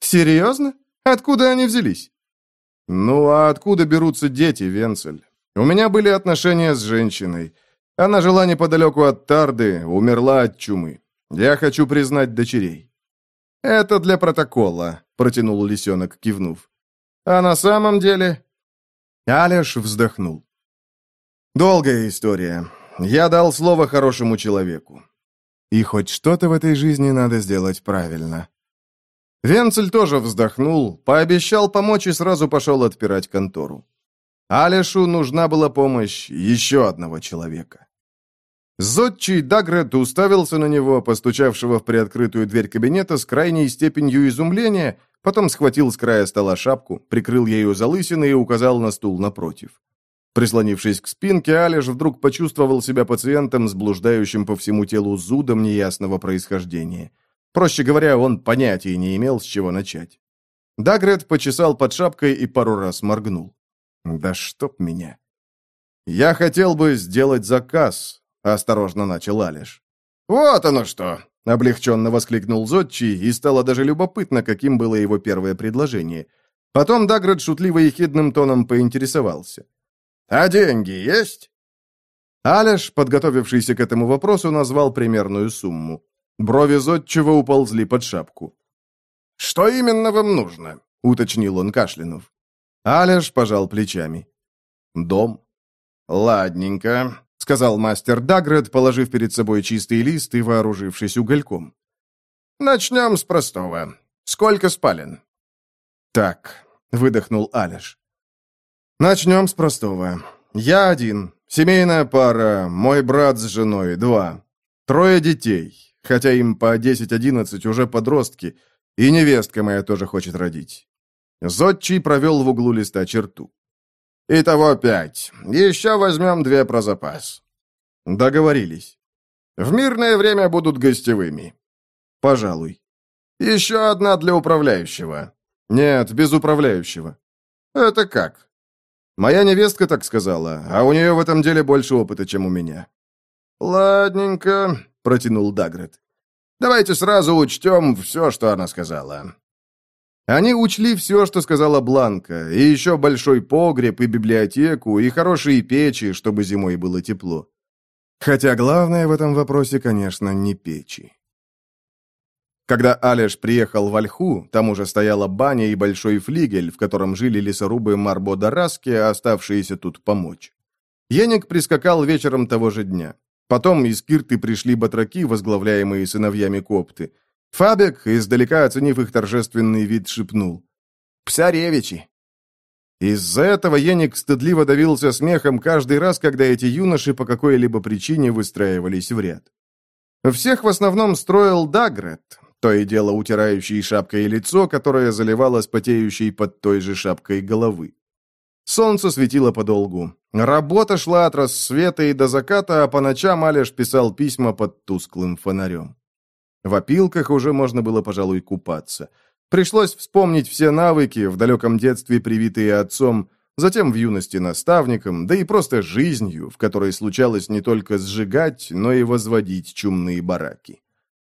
«Серьезно? Откуда они взялись?» «Ну, а откуда берутся дети, Венцель? У меня были отношения с женщиной. Она жила неподалеку от Тарды, умерла от чумы. Я хочу признать дочерей». «Это для протокола», — протянул лисенок, кивнув. «А на самом деле...» Алеш вздохнул. «Долгая история. Я дал слово хорошему человеку. И хоть что-то в этой жизни надо сделать правильно. Венцель тоже вздохнул, пообещал помочь и сразу пошел отпирать контору. Алешу нужна была помощь еще одного человека. Зодчий Дагрет уставился на него, постучавшего в приоткрытую дверь кабинета с крайней степенью изумления, потом схватил с края стола шапку, прикрыл ею залысины и указал на стул напротив. Прислонившись к спинке, Алеш вдруг почувствовал себя пациентом с блуждающим по всему телу зудом неясного происхождения – Проще говоря, он понятия не имел, с чего начать. Дагрет почесал под шапкой и пару раз моргнул. «Да чтоб меня!» «Я хотел бы сделать заказ», — осторожно начал Алиш. «Вот оно что!» — облегченно воскликнул Зодчи, и стало даже любопытно, каким было его первое предложение. Потом Дагрет шутливо и хидным тоном поинтересовался. «А деньги есть?» Алиш, подготовившийся к этому вопросу, назвал примерную сумму. Брови зодчего уползли под шапку. «Что именно вам нужно?» — уточнил он, кашлянув. Аляш пожал плечами. «Дом». «Ладненько», — сказал мастер Дагред, положив перед собой чистый лист и вооружившись угольком. «Начнем с простого. Сколько спален?» «Так», — выдохнул Аляш. «Начнем с простого. Я один. Семейная пара, мой брат с женой, два. Трое детей. хотя им по 10-11 уже подростки, и невестка моя тоже хочет родить. Зодчий провел в углу листа черту. «Итого пять. Еще возьмем две про запас». «Договорились. В мирное время будут гостевыми». «Пожалуй». «Еще одна для управляющего». «Нет, без управляющего». «Это как?» «Моя невестка так сказала, а у нее в этом деле больше опыта, чем у меня». «Ладненько», — протянул Дагрет. «Давайте сразу учтем все, что она сказала». Они учли все, что сказала Бланка, и еще большой погреб, и библиотеку, и хорошие печи, чтобы зимой было тепло. Хотя главное в этом вопросе, конечно, не печи. Когда Алеш приехал в Ольху, там уже стояла баня и большой флигель, в котором жили лесорубы Марбо Раски, оставшиеся тут помочь. Еник прискакал вечером того же дня. Потом из Кирты пришли батраки, возглавляемые сыновьями Копты. Фабек, издалека оценив их торжественный вид, шепнул. «Псаревичи!» Из-за этого Еник стыдливо давился смехом каждый раз, когда эти юноши по какой-либо причине выстраивались в ряд. Всех в основном строил Дагрет, то и дело утирающий шапкой лицо, которое заливалось потеющей под той же шапкой головы. Солнце светило подолгу. Работа шла от рассвета и до заката, а по ночам Алеш писал письма под тусклым фонарем. В опилках уже можно было, пожалуй, купаться. Пришлось вспомнить все навыки, в далеком детстве привитые отцом, затем в юности наставником, да и просто жизнью, в которой случалось не только сжигать, но и возводить чумные бараки.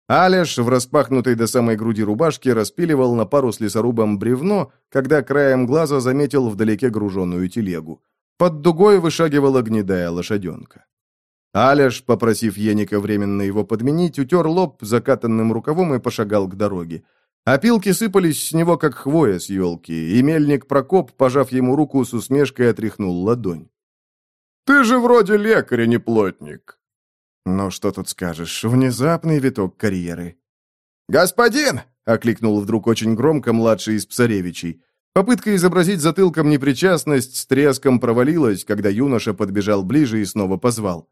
Алеш в распахнутой до самой груди рубашке распиливал на пару с лесорубом бревно, когда краем глаза заметил вдалеке груженную телегу. Под дугой вышагивала гнедая лошаденка. Алеш, попросив Еника временно его подменить, утер лоб закатанным рукавом и пошагал к дороге. Опилки сыпались с него, как хвоя с елки, и мельник Прокоп, пожав ему руку, с усмешкой отряхнул ладонь. «Ты же вроде лекарь, а не плотник». «Ну, что тут скажешь, внезапный виток карьеры». «Господин!» — окликнул вдруг очень громко младший из псаревичей. Попытка изобразить затылком непричастность с треском провалилась, когда юноша подбежал ближе и снова позвал.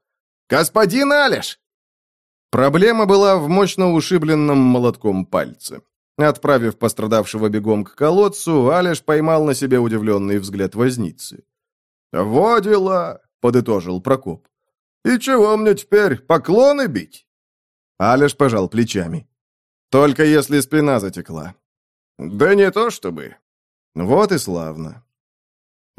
«Господин Алиш!» Проблема была в мощно ушибленном молотком пальце. Отправив пострадавшего бегом к колодцу, Алиш поймал на себе удивленный взгляд возницы. «Водила!» — подытожил Прокоп. «И чего мне теперь, поклоны бить?» Алиш пожал плечами. «Только если спина затекла». «Да не то чтобы». «Вот и славно.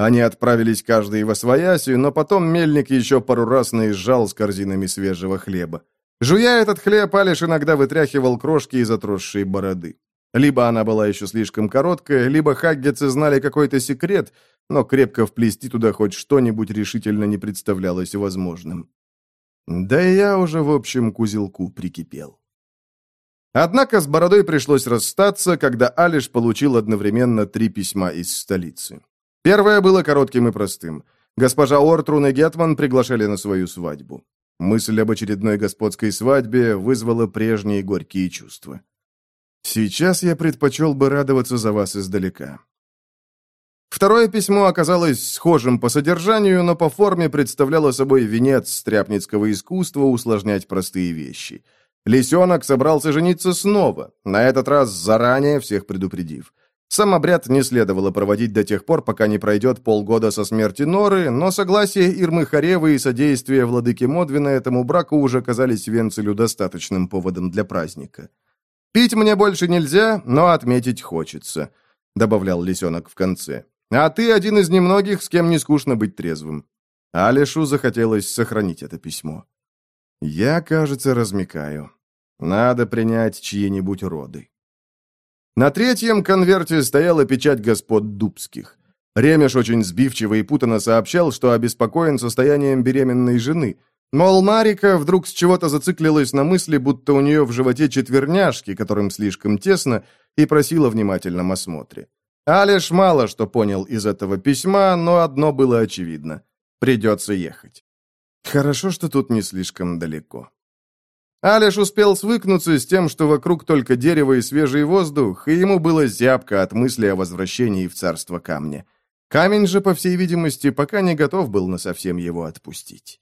Они отправились каждый во свояси, но потом мельник еще пару раз наезжал с корзинами свежего хлеба. Жуя этот хлеб, Алиш иногда вытряхивал крошки из отросшей бороды. Либо она была еще слишком короткая, либо хаггецы знали какой-то секрет, но крепко вплести туда хоть что-нибудь решительно не представлялось возможным. Да и я уже, в общем, к узелку прикипел. Однако с бородой пришлось расстаться, когда Алиш получил одновременно три письма из столицы. Первое было коротким и простым. Госпожа Ортрун и Гетман приглашали на свою свадьбу. Мысль об очередной господской свадьбе вызвала прежние горькие чувства. «Сейчас я предпочел бы радоваться за вас издалека». Второе письмо оказалось схожим по содержанию, но по форме представляло собой венец стряпницкого искусства усложнять простые вещи. Лисенок собрался жениться снова, на этот раз заранее всех предупредив. Сам обряд не следовало проводить до тех пор, пока не пройдет полгода со смерти Норы, но согласие Ирмы Харевы и содействие владыки Модвина этому браку уже казались Венцелю достаточным поводом для праздника. «Пить мне больше нельзя, но отметить хочется», — добавлял лисенок в конце. «А ты один из немногих, с кем не скучно быть трезвым». Алишу захотелось сохранить это письмо. «Я, кажется, размекаю. Надо принять чьи-нибудь роды». На третьем конверте стояла печать господ Дубских. Ремеш очень сбивчиво и путано сообщал, что обеспокоен состоянием беременной жены. Мол, Марика вдруг с чего-то зациклилась на мысли, будто у нее в животе четверняшки, которым слишком тесно, и просила внимательном осмотре. Алиш мало что понял из этого письма, но одно было очевидно. Придется ехать. Хорошо, что тут не слишком далеко. Алиш успел свыкнуться с тем, что вокруг только дерево и свежий воздух, и ему было зябко от мысли о возвращении в царство камня. Камень же, по всей видимости, пока не готов был на совсем его отпустить.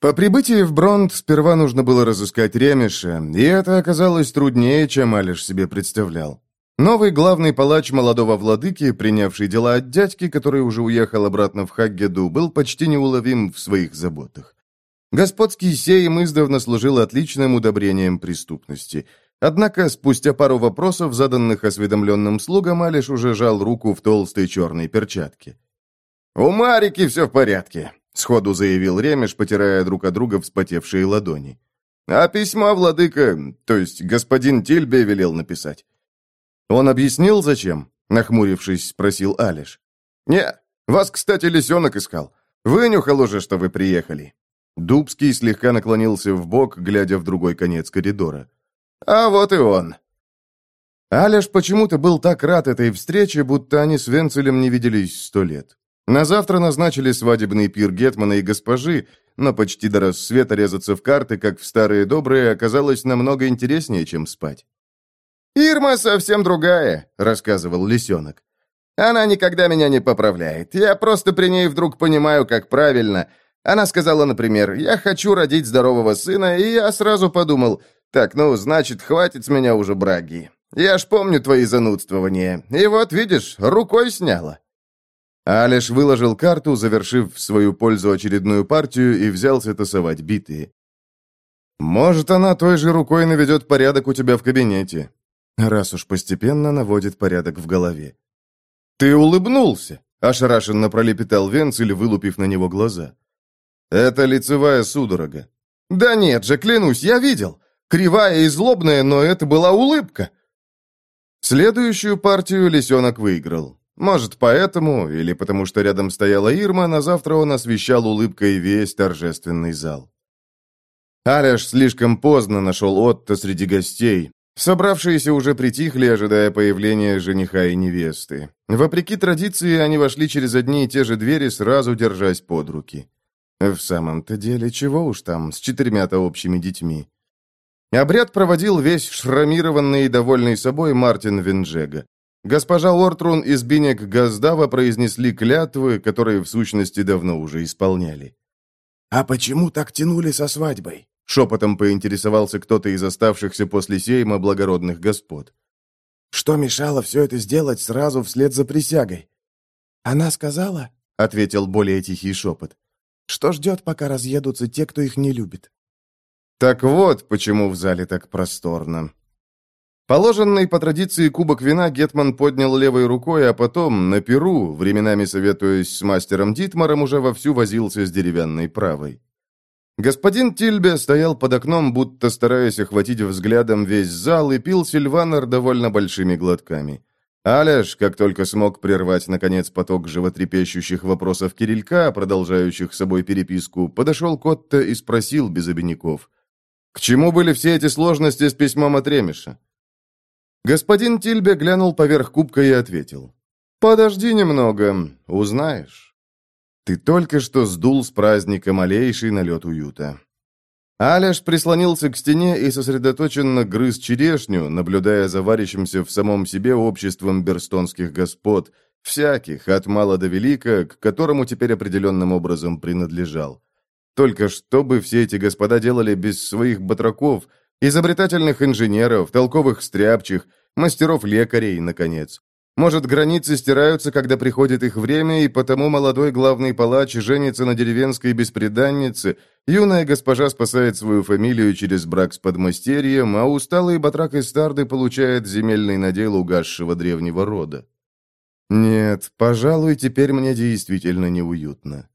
По прибытии в Бронт сперва нужно было разыскать Ремеша, и это оказалось труднее, чем Алиш себе представлял. Новый главный палач молодого владыки, принявший дела от дядьки, который уже уехал обратно в Хаггеду, был почти неуловим в своих заботах. Господский сейм издавна служил отличным удобрением преступности. Однако, спустя пару вопросов, заданных осведомленным слугам, Алиш уже жал руку в толстой черной перчатке. «У Марики все в порядке», — сходу заявил Ремеш, потирая друг от друга вспотевшие ладони. «А письма владыка, то есть господин Тильбе, велел написать». «Он объяснил, зачем?» — нахмурившись, спросил Алиш. «Не, вас, кстати, лисенок искал. Вынюхал уже, что вы приехали». Дубский слегка наклонился в бок, глядя в другой конец коридора. «А вот и он». Алиш почему-то был так рад этой встрече, будто они с Венцелем не виделись сто лет. На завтра назначили свадебный пир Гетмана и госпожи, но почти до рассвета резаться в карты, как в старые добрые, оказалось намного интереснее, чем спать. «Ирма совсем другая», — рассказывал лисенок. «Она никогда меня не поправляет. Я просто при ней вдруг понимаю, как правильно. Она сказала, например, «Я хочу родить здорового сына», и я сразу подумал, «Так, ну, значит, хватит с меня уже браги. Я ж помню твои занудствования. И вот, видишь, рукой сняла». Алиш выложил карту, завершив в свою пользу очередную партию и взялся тасовать битые. «Может, она той же рукой наведет порядок у тебя в кабинете, раз уж постепенно наводит порядок в голове». «Ты улыбнулся!» — ошарашенно пролепетал Венцель, вылупив на него глаза. «Это лицевая судорога». «Да нет же, клянусь, я видел. Кривая и злобная, но это была улыбка». Следующую партию лисенок выиграл. Может, поэтому, или потому что рядом стояла Ирма, на завтра он освещал улыбкой весь торжественный зал. Аляш слишком поздно нашел Отто среди гостей. Собравшиеся уже притихли, ожидая появления жениха и невесты. Вопреки традиции, они вошли через одни и те же двери, сразу держась под руки. В самом-то деле, чего уж там, с четырьмя-то общими детьми. Обряд проводил весь шрамированный и довольный собой Мартин Венджега. Госпожа Ортрун и Збинек Газдава произнесли клятвы, которые в сущности давно уже исполняли. «А почему так тянули со свадьбой?» Шепотом поинтересовался кто-то из оставшихся после сейма благородных господ. «Что мешало все это сделать сразу вслед за присягой?» «Она сказала», — ответил более тихий шепот, «что ждет, пока разъедутся те, кто их не любит». «Так вот, почему в зале так просторно», Положенный по традиции кубок вина Гетман поднял левой рукой, а потом, на перу, временами советуясь с мастером Дитмаром, уже вовсю возился с деревянной правой. Господин Тильбе стоял под окном, будто стараясь охватить взглядом весь зал, и пил сильванер довольно большими глотками. Аляш, как только смог прервать, наконец, поток животрепещущих вопросов Кирилька, продолжающих собой переписку, подошел к Отто и спросил без обиняков. «К чему были все эти сложности с письмом от Ремеша?» Господин Тильбе глянул поверх кубка и ответил. «Подожди немного, узнаешь. Ты только что сдул с праздника малейший налет уюта». Аляш прислонился к стене и сосредоточенно грыз черешню, наблюдая за варящимся в самом себе обществом берстонских господ, всяких, от мала до велика, к которому теперь определенным образом принадлежал. Только что бы все эти господа делали без своих батраков – Изобретательных инженеров, толковых стряпчих, мастеров-лекарей, наконец. Может, границы стираются, когда приходит их время, и потому молодой главный палач женится на деревенской беспреданнице, юная госпожа спасает свою фамилию через брак с подмастерьем, а усталый батрак из Старды получает земельный надел угасшего древнего рода. Нет, пожалуй, теперь мне действительно неуютно.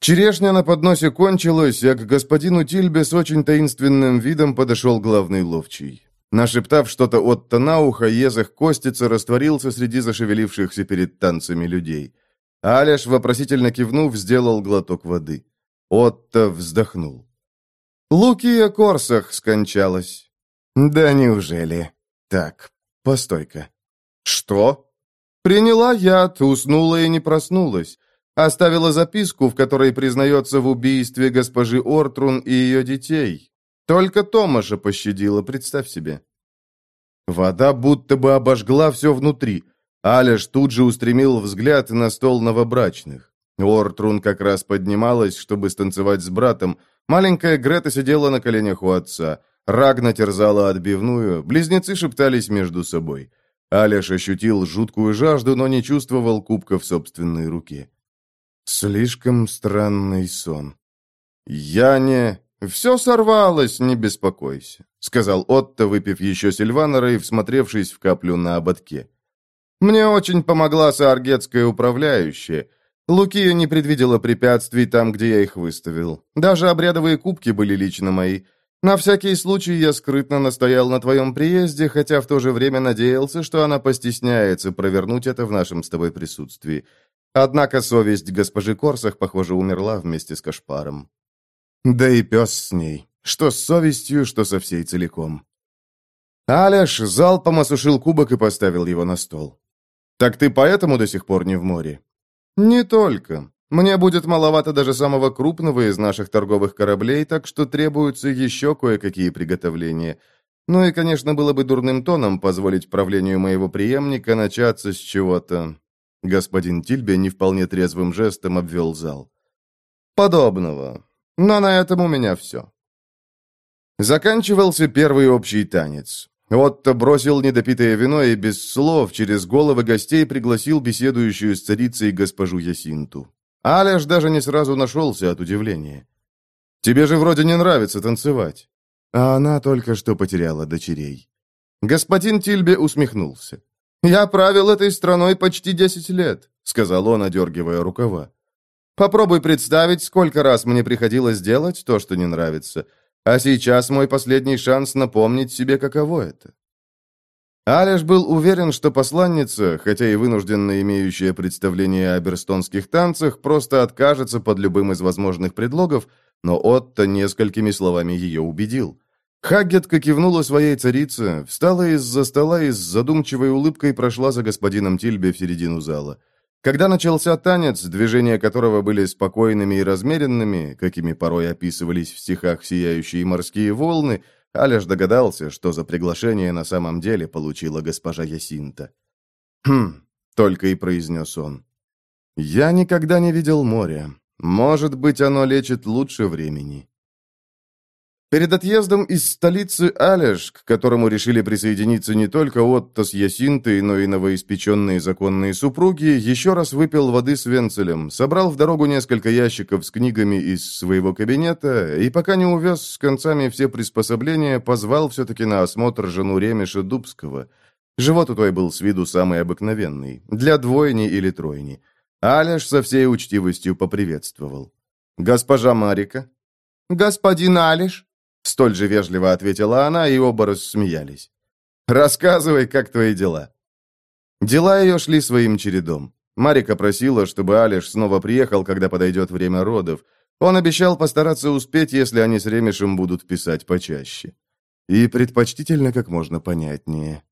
Черешня на подносе кончилась, а к господину Тильбе с очень таинственным видом подошел главный ловчий. Нашептав что-то Отто на ухо, Езах Костица растворился среди зашевелившихся перед танцами людей. Аляш, вопросительно кивнув, сделал глоток воды. Отто вздохнул. «Лукия Корсах скончалась». «Да неужели?» «Так, постой-ка». «Что?» «Приняла яд, уснула и не проснулась. Оставила записку, в которой признается в убийстве госпожи Ортрун и ее детей. Только Томаша пощадила, представь себе. Вода будто бы обожгла все внутри. Аляш тут же устремил взгляд на стол новобрачных. Ортрун как раз поднималась, чтобы станцевать с братом. Маленькая Грета сидела на коленях у отца. Рагна терзала отбивную, близнецы шептались между собой. Алеш ощутил жуткую жажду, но не чувствовал кубка в собственной руке. Слишком странный сон. «Я не...» «Все сорвалось, не беспокойся», — сказал Отто, выпив еще сильванера и всмотревшись в каплю на ободке. «Мне очень помогла сааргетская управляющая. Лукия не предвидела препятствий там, где я их выставил. Даже обрядовые кубки были лично мои. На всякий случай я скрытно настоял на твоем приезде, хотя в то же время надеялся, что она постесняется провернуть это в нашем с тобой присутствии. Однако совесть госпожи Корсах, похоже, умерла вместе с Кашпаром. Да и пес с ней. Что с совестью, что со всей целиком. Аляш залпом осушил кубок и поставил его на стол. «Так ты поэтому до сих пор не в море?» «Не только. Мне будет маловато даже самого крупного из наших торговых кораблей, так что требуются еще кое-какие приготовления. Ну и, конечно, было бы дурным тоном позволить правлению моего преемника начаться с чего-то...» Господин Тильбе не вполне трезвым жестом обвел зал. «Подобного. Но на этом у меня все. Заканчивался первый общий танец. Отто бросил недопитое вино и без слов через головы гостей пригласил беседующую с царицей госпожу Ясинту. Аляш даже не сразу нашелся от удивления. «Тебе же вроде не нравится танцевать». А она только что потеряла дочерей. Господин Тильбе усмехнулся. «Я правил этой страной почти десять лет», — сказал он, одергивая рукава. Попробуй представить, сколько раз мне приходилось делать то, что не нравится. А сейчас мой последний шанс напомнить себе, каково это. Алеш был уверен, что посланница, хотя и вынужденно имеющая представление о берстонских танцах, просто откажется под любым из возможных предлогов, но Отто несколькими словами ее убедил. Хаггетка кивнула своей царице, встала из-за стола и с задумчивой улыбкой прошла за господином Тильбе в середину зала. Когда начался танец, движения которого были спокойными и размеренными, какими порой описывались в стихах сияющие морские волны, Аляш догадался, что за приглашение на самом деле получила госпожа Ясинта. «Хм», — только и произнес он. «Я никогда не видел моря. Может быть, оно лечит лучше времени». Перед отъездом из столицы Алеш, к которому решили присоединиться не только Отто с Ясинтой, но и новоиспеченные законные супруги, еще раз выпил воды с венцелем, собрал в дорогу несколько ящиков с книгами из своего кабинета и, пока не увез с концами все приспособления, позвал все-таки на осмотр жену Ремеша Дубского. Живот у той был с виду самый обыкновенный, для двойни или тройни. Алеш со всей учтивостью поприветствовал. «Госпожа Марика?» «Господин Алиш?» Столь же вежливо ответила она, и оба рассмеялись. «Рассказывай, как твои дела?» Дела ее шли своим чередом. Марика просила, чтобы Алиш снова приехал, когда подойдет время родов. Он обещал постараться успеть, если они с Ремешем будут писать почаще. И предпочтительно как можно понятнее.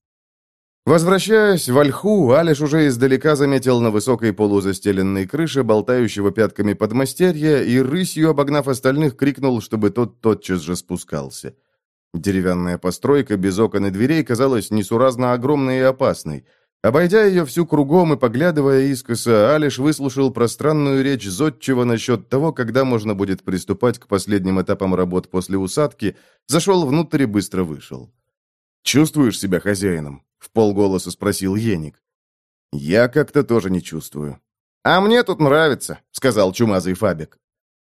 Возвращаясь в Ольху, Алиш уже издалека заметил на высокой полузастеленной крыше болтающего пятками подмастерья и, рысью обогнав остальных, крикнул, чтобы тот тотчас же спускался. Деревянная постройка без окон и дверей казалась несуразно огромной и опасной. Обойдя ее всю кругом и поглядывая искоса, Алиш выслушал пространную речь Зодчего насчет того, когда можно будет приступать к последним этапам работ после усадки, зашел внутрь и быстро вышел. «Чувствуешь себя хозяином?» В полголоса спросил Еник. «Я как-то тоже не чувствую». «А мне тут нравится», — сказал чумазый Фабик.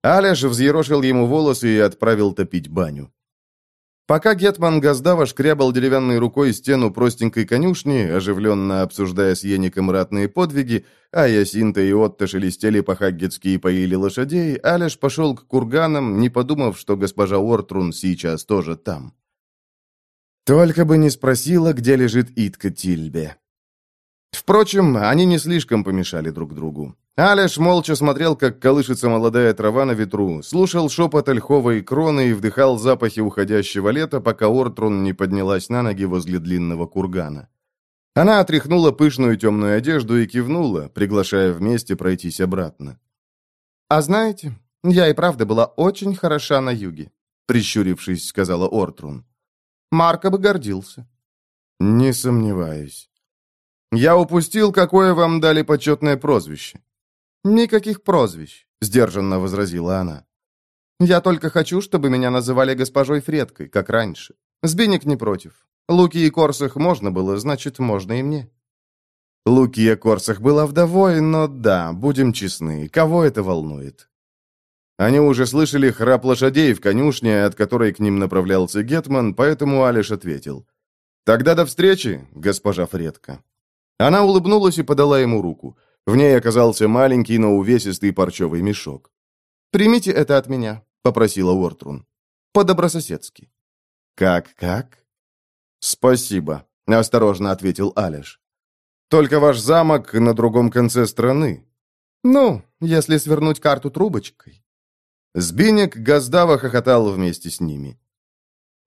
Аля же взъерошил ему волосы и отправил топить баню. Пока Гетман Газдава шкрябал деревянной рукой стену простенькой конюшни, оживленно обсуждая с Еником ратные подвиги, а Ясинта и Отто шелестели по-хаггетски и поили лошадей, Аляш пошел к курганам, не подумав, что госпожа Ортрун сейчас тоже там. Только бы не спросила, где лежит Итка Тильбе. Впрочем, они не слишком помешали друг другу. Аляш молча смотрел, как колышется молодая трава на ветру, слушал шепот ольховой кроны и вдыхал запахи уходящего лета, пока Ортрун не поднялась на ноги возле длинного кургана. Она отряхнула пышную темную одежду и кивнула, приглашая вместе пройтись обратно. «А знаете, я и правда была очень хороша на юге», прищурившись, сказала Ортрун. Марко бы гордился. Не сомневаюсь. Я упустил, какое вам дали почетное прозвище. «Никаких прозвищ», — сдержанно возразила она. «Я только хочу, чтобы меня называли госпожой Фредкой, как раньше. Сбинник не против. Луки и Корсах можно было, значит, можно и мне». Лукия Корсах была вдовой, но да, будем честны, кого это волнует? Они уже слышали храп лошадей в конюшне, от которой к ним направлялся Гетман, поэтому Алиш ответил. «Тогда до встречи, госпожа Фредка». Она улыбнулась и подала ему руку. В ней оказался маленький, но увесистый парчевый мешок. «Примите это от меня», — попросила Уортрун. «По-добрососедски». «Как-как?» «Спасибо», — осторожно ответил Алиш. Только ваш замок на другом конце страны. Ну, если свернуть карту трубочкой. Сбинек Газдава хохотал вместе с ними.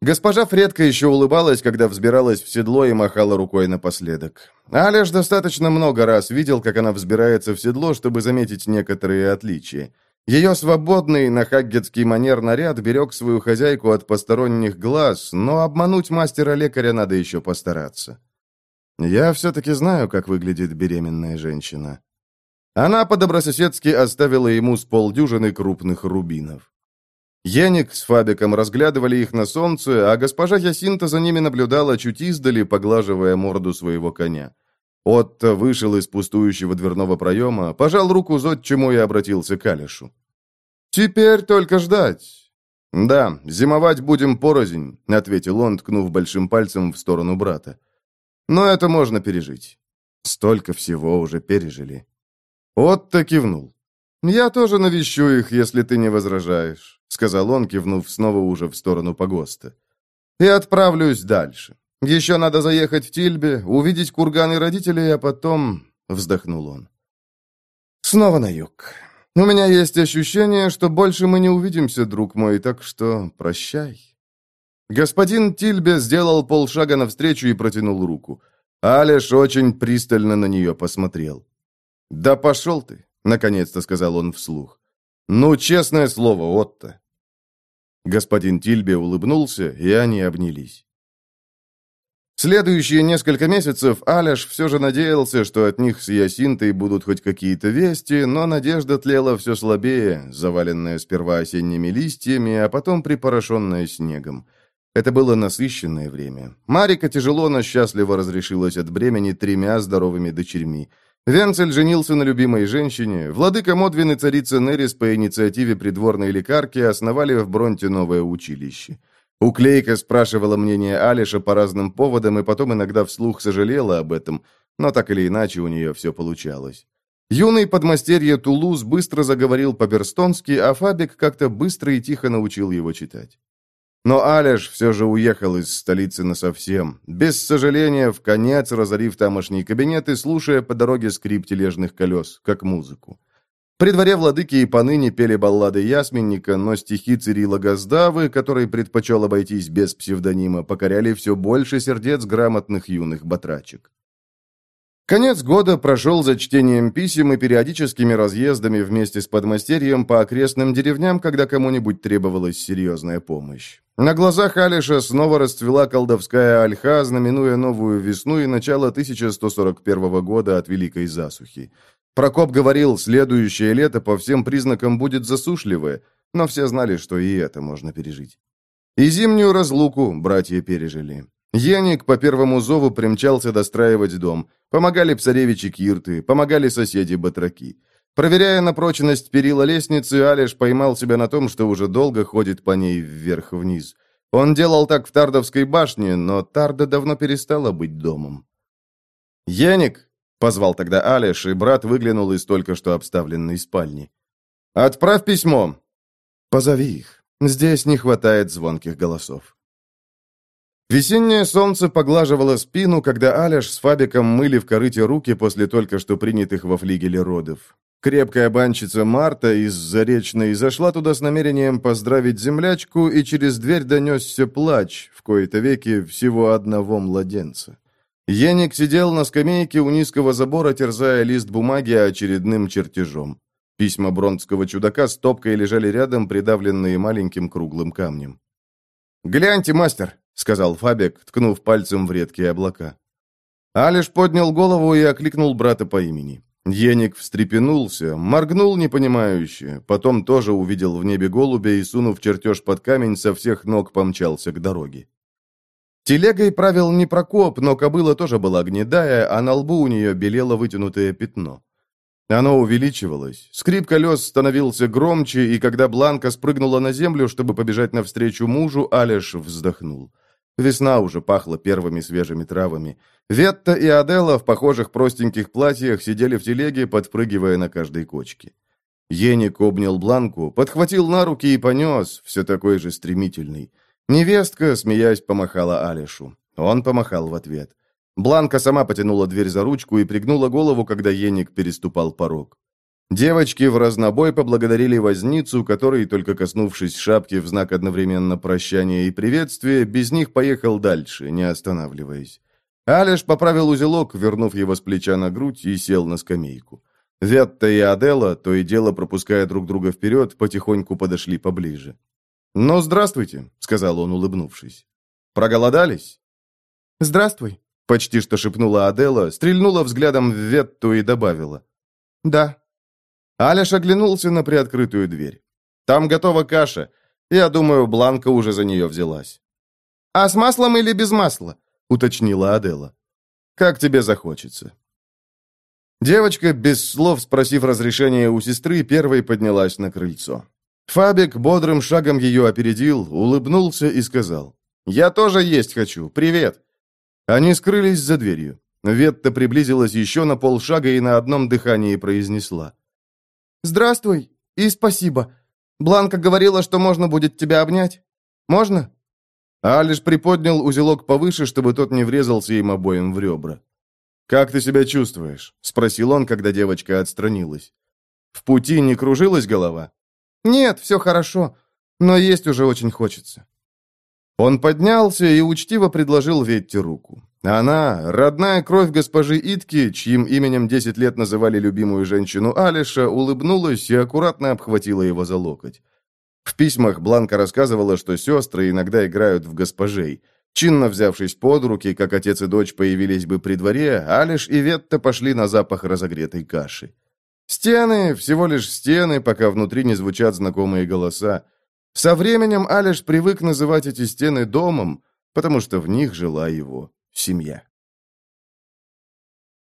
Госпожа Фредка еще улыбалась, когда взбиралась в седло и махала рукой напоследок. Алеш достаточно много раз видел, как она взбирается в седло, чтобы заметить некоторые отличия. Ее свободный на хаггетский манер наряд берег свою хозяйку от посторонних глаз, но обмануть мастера-лекаря надо еще постараться. Я все-таки знаю, как выглядит беременная женщина. Она по-добрососедски оставила ему с полдюжины крупных рубинов. Еник с Фабиком разглядывали их на солнце, а госпожа Ясинта за ними наблюдала чуть издали, поглаживая морду своего коня. Отто вышел из пустующего дверного проема, пожал руку зодчему и обратился к Алишу. «Теперь только ждать». «Да, зимовать будем порознь», — ответил он, ткнув большим пальцем в сторону брата. Но это можно пережить. Столько всего уже пережили. Отто кивнул. «Я тоже навещу их, если ты не возражаешь», — сказал он, кивнув снова уже в сторону погоста. «И отправлюсь дальше. Еще надо заехать в Тильбе, увидеть курганы родителей, а потом...» — вздохнул он. «Снова на юг. У меня есть ощущение, что больше мы не увидимся, друг мой, так что прощай». Господин Тильбе сделал полшага навстречу и протянул руку. Алеш очень пристально на нее посмотрел. «Да пошел ты!» — наконец-то сказал он вслух. «Ну, честное слово, Отто!» Господин Тильбе улыбнулся, и они обнялись. Следующие несколько месяцев Алеш все же надеялся, что от них с Ясинтой будут хоть какие-то вести, но надежда тлела все слабее, заваленная сперва осенними листьями, а потом припорошенная снегом. Это было насыщенное время. Марика тяжело, но счастливо разрешилась от бремени тремя здоровыми дочерьми. Венцель женился на любимой женщине. Владыка Модвин и царица Нерис по инициативе придворной лекарки основали в Бронте новое училище. Уклейка спрашивала мнение Алиша по разным поводам и потом иногда вслух сожалела об этом, но так или иначе у нее все получалось. Юный подмастерье Тулуз быстро заговорил по-берстонски, а Фабик как-то быстро и тихо научил его читать. Но Алеш все же уехал из столицы насовсем, без сожаления, в конец разорив тамошний кабинет и слушая по дороге скрип тележных колес, как музыку. При дворе владыки и поныне пели баллады Ясменника, но стихи Цирила Газдавы, который предпочел обойтись без псевдонима, покоряли все больше сердец грамотных юных батрачек. Конец года прошел за чтением писем и периодическими разъездами вместе с подмастерьем по окрестным деревням, когда кому-нибудь требовалась серьезная помощь. На глазах Алиша снова расцвела колдовская ольха, знаменуя новую весну и начало 1141 года от Великой Засухи. Прокоп говорил, следующее лето по всем признакам будет засушливое, но все знали, что и это можно пережить. И зимнюю разлуку братья пережили. Еник по первому зову примчался достраивать дом. Помогали царевичи Кирты, помогали соседи-батраки. Проверяя на прочность перила лестницы, Алиш поймал себя на том, что уже долго ходит по ней вверх-вниз. Он делал так в Тардовской башне, но Тарда давно перестала быть домом. «Еник!» — позвал тогда Алиш, и брат выглянул из только что обставленной спальни. «Отправь письмо!» «Позови их. Здесь не хватает звонких голосов». Весеннее солнце поглаживало спину, когда Аляш с Фабиком мыли в корыте руки после только что принятых во флигеле родов. Крепкая банщица Марта из Заречной зашла туда с намерением поздравить землячку, и через дверь донесся плач, в кои-то веки всего одного младенца. Еник сидел на скамейке у низкого забора, терзая лист бумаги очередным чертежом. Письма бронского чудака с топкой лежали рядом, придавленные маленьким круглым камнем. «Гляньте, мастер!» Сказал Фабик, ткнув пальцем в редкие облака. Алиш поднял голову и окликнул брата по имени. Еник встрепенулся, моргнул непонимающе, потом тоже увидел в небе голубя и, сунув чертеж под камень, со всех ног помчался к дороге. Телегой правил не Прокоп, но кобыла тоже была гнедая, а на лбу у нее белело вытянутое пятно. Оно увеличивалось, скрип колес становился громче, и когда Бланка спрыгнула на землю, чтобы побежать навстречу мужу, Алеш вздохнул. Весна уже пахла первыми свежими травами. Ветта и Адела в похожих простеньких платьях сидели в телеге, подпрыгивая на каждой кочке. Еник обнял Бланку, подхватил на руки и понес, все такой же стремительный. Невестка, смеясь, помахала Алишу. Он помахал в ответ. Бланка сама потянула дверь за ручку и пригнула голову, когда Еник переступал порог. Девочки в разнобой поблагодарили возницу, который, только коснувшись шапки в знак одновременно прощания и приветствия, без них поехал дальше, не останавливаясь. Алеш поправил узелок, вернув его с плеча на грудь, и сел на скамейку. Ветта и Адела, то и дело пропуская друг друга вперед, потихоньку подошли поближе. «Ну, здравствуйте», — сказал он, улыбнувшись. «Проголодались?» «Здравствуй», — почти что шепнула Адела, стрельнула взглядом в Ветту и добавила. «Да». Аляш оглянулся на приоткрытую дверь. «Там готова каша. Я думаю, Бланка уже за нее взялась». «А с маслом или без масла?» — уточнила Адела. «Как тебе захочется». Девочка, без слов спросив разрешения у сестры, первой поднялась на крыльцо. Фабик бодрым шагом ее опередил, улыбнулся и сказал. «Я тоже есть хочу. Привет!» Они скрылись за дверью. Ветта приблизилась еще на полшага и на одном дыхании произнесла. «Здравствуй и спасибо. Бланка говорила, что можно будет тебя обнять. Можно?» А лишь приподнял узелок повыше, чтобы тот не врезался им обоим в ребра. «Как ты себя чувствуешь?» — спросил он, когда девочка отстранилась. «В пути не кружилась голова?» «Нет, все хорошо, но есть уже очень хочется». Он поднялся и учтиво предложил Ветте руку. Она, родная кровь госпожи Итки, чьим именем десять лет называли любимую женщину Алиша, улыбнулась и аккуратно обхватила его за локоть. В письмах Бланка рассказывала, что сестры иногда играют в госпожей. Чинно взявшись под руки, как отец и дочь появились бы при дворе, Алиш и Ветта пошли на запах разогретой каши. Стены, всего лишь стены, пока внутри не звучат знакомые голоса. Со временем Алиш привык называть эти стены домом, потому что в них жила его семья.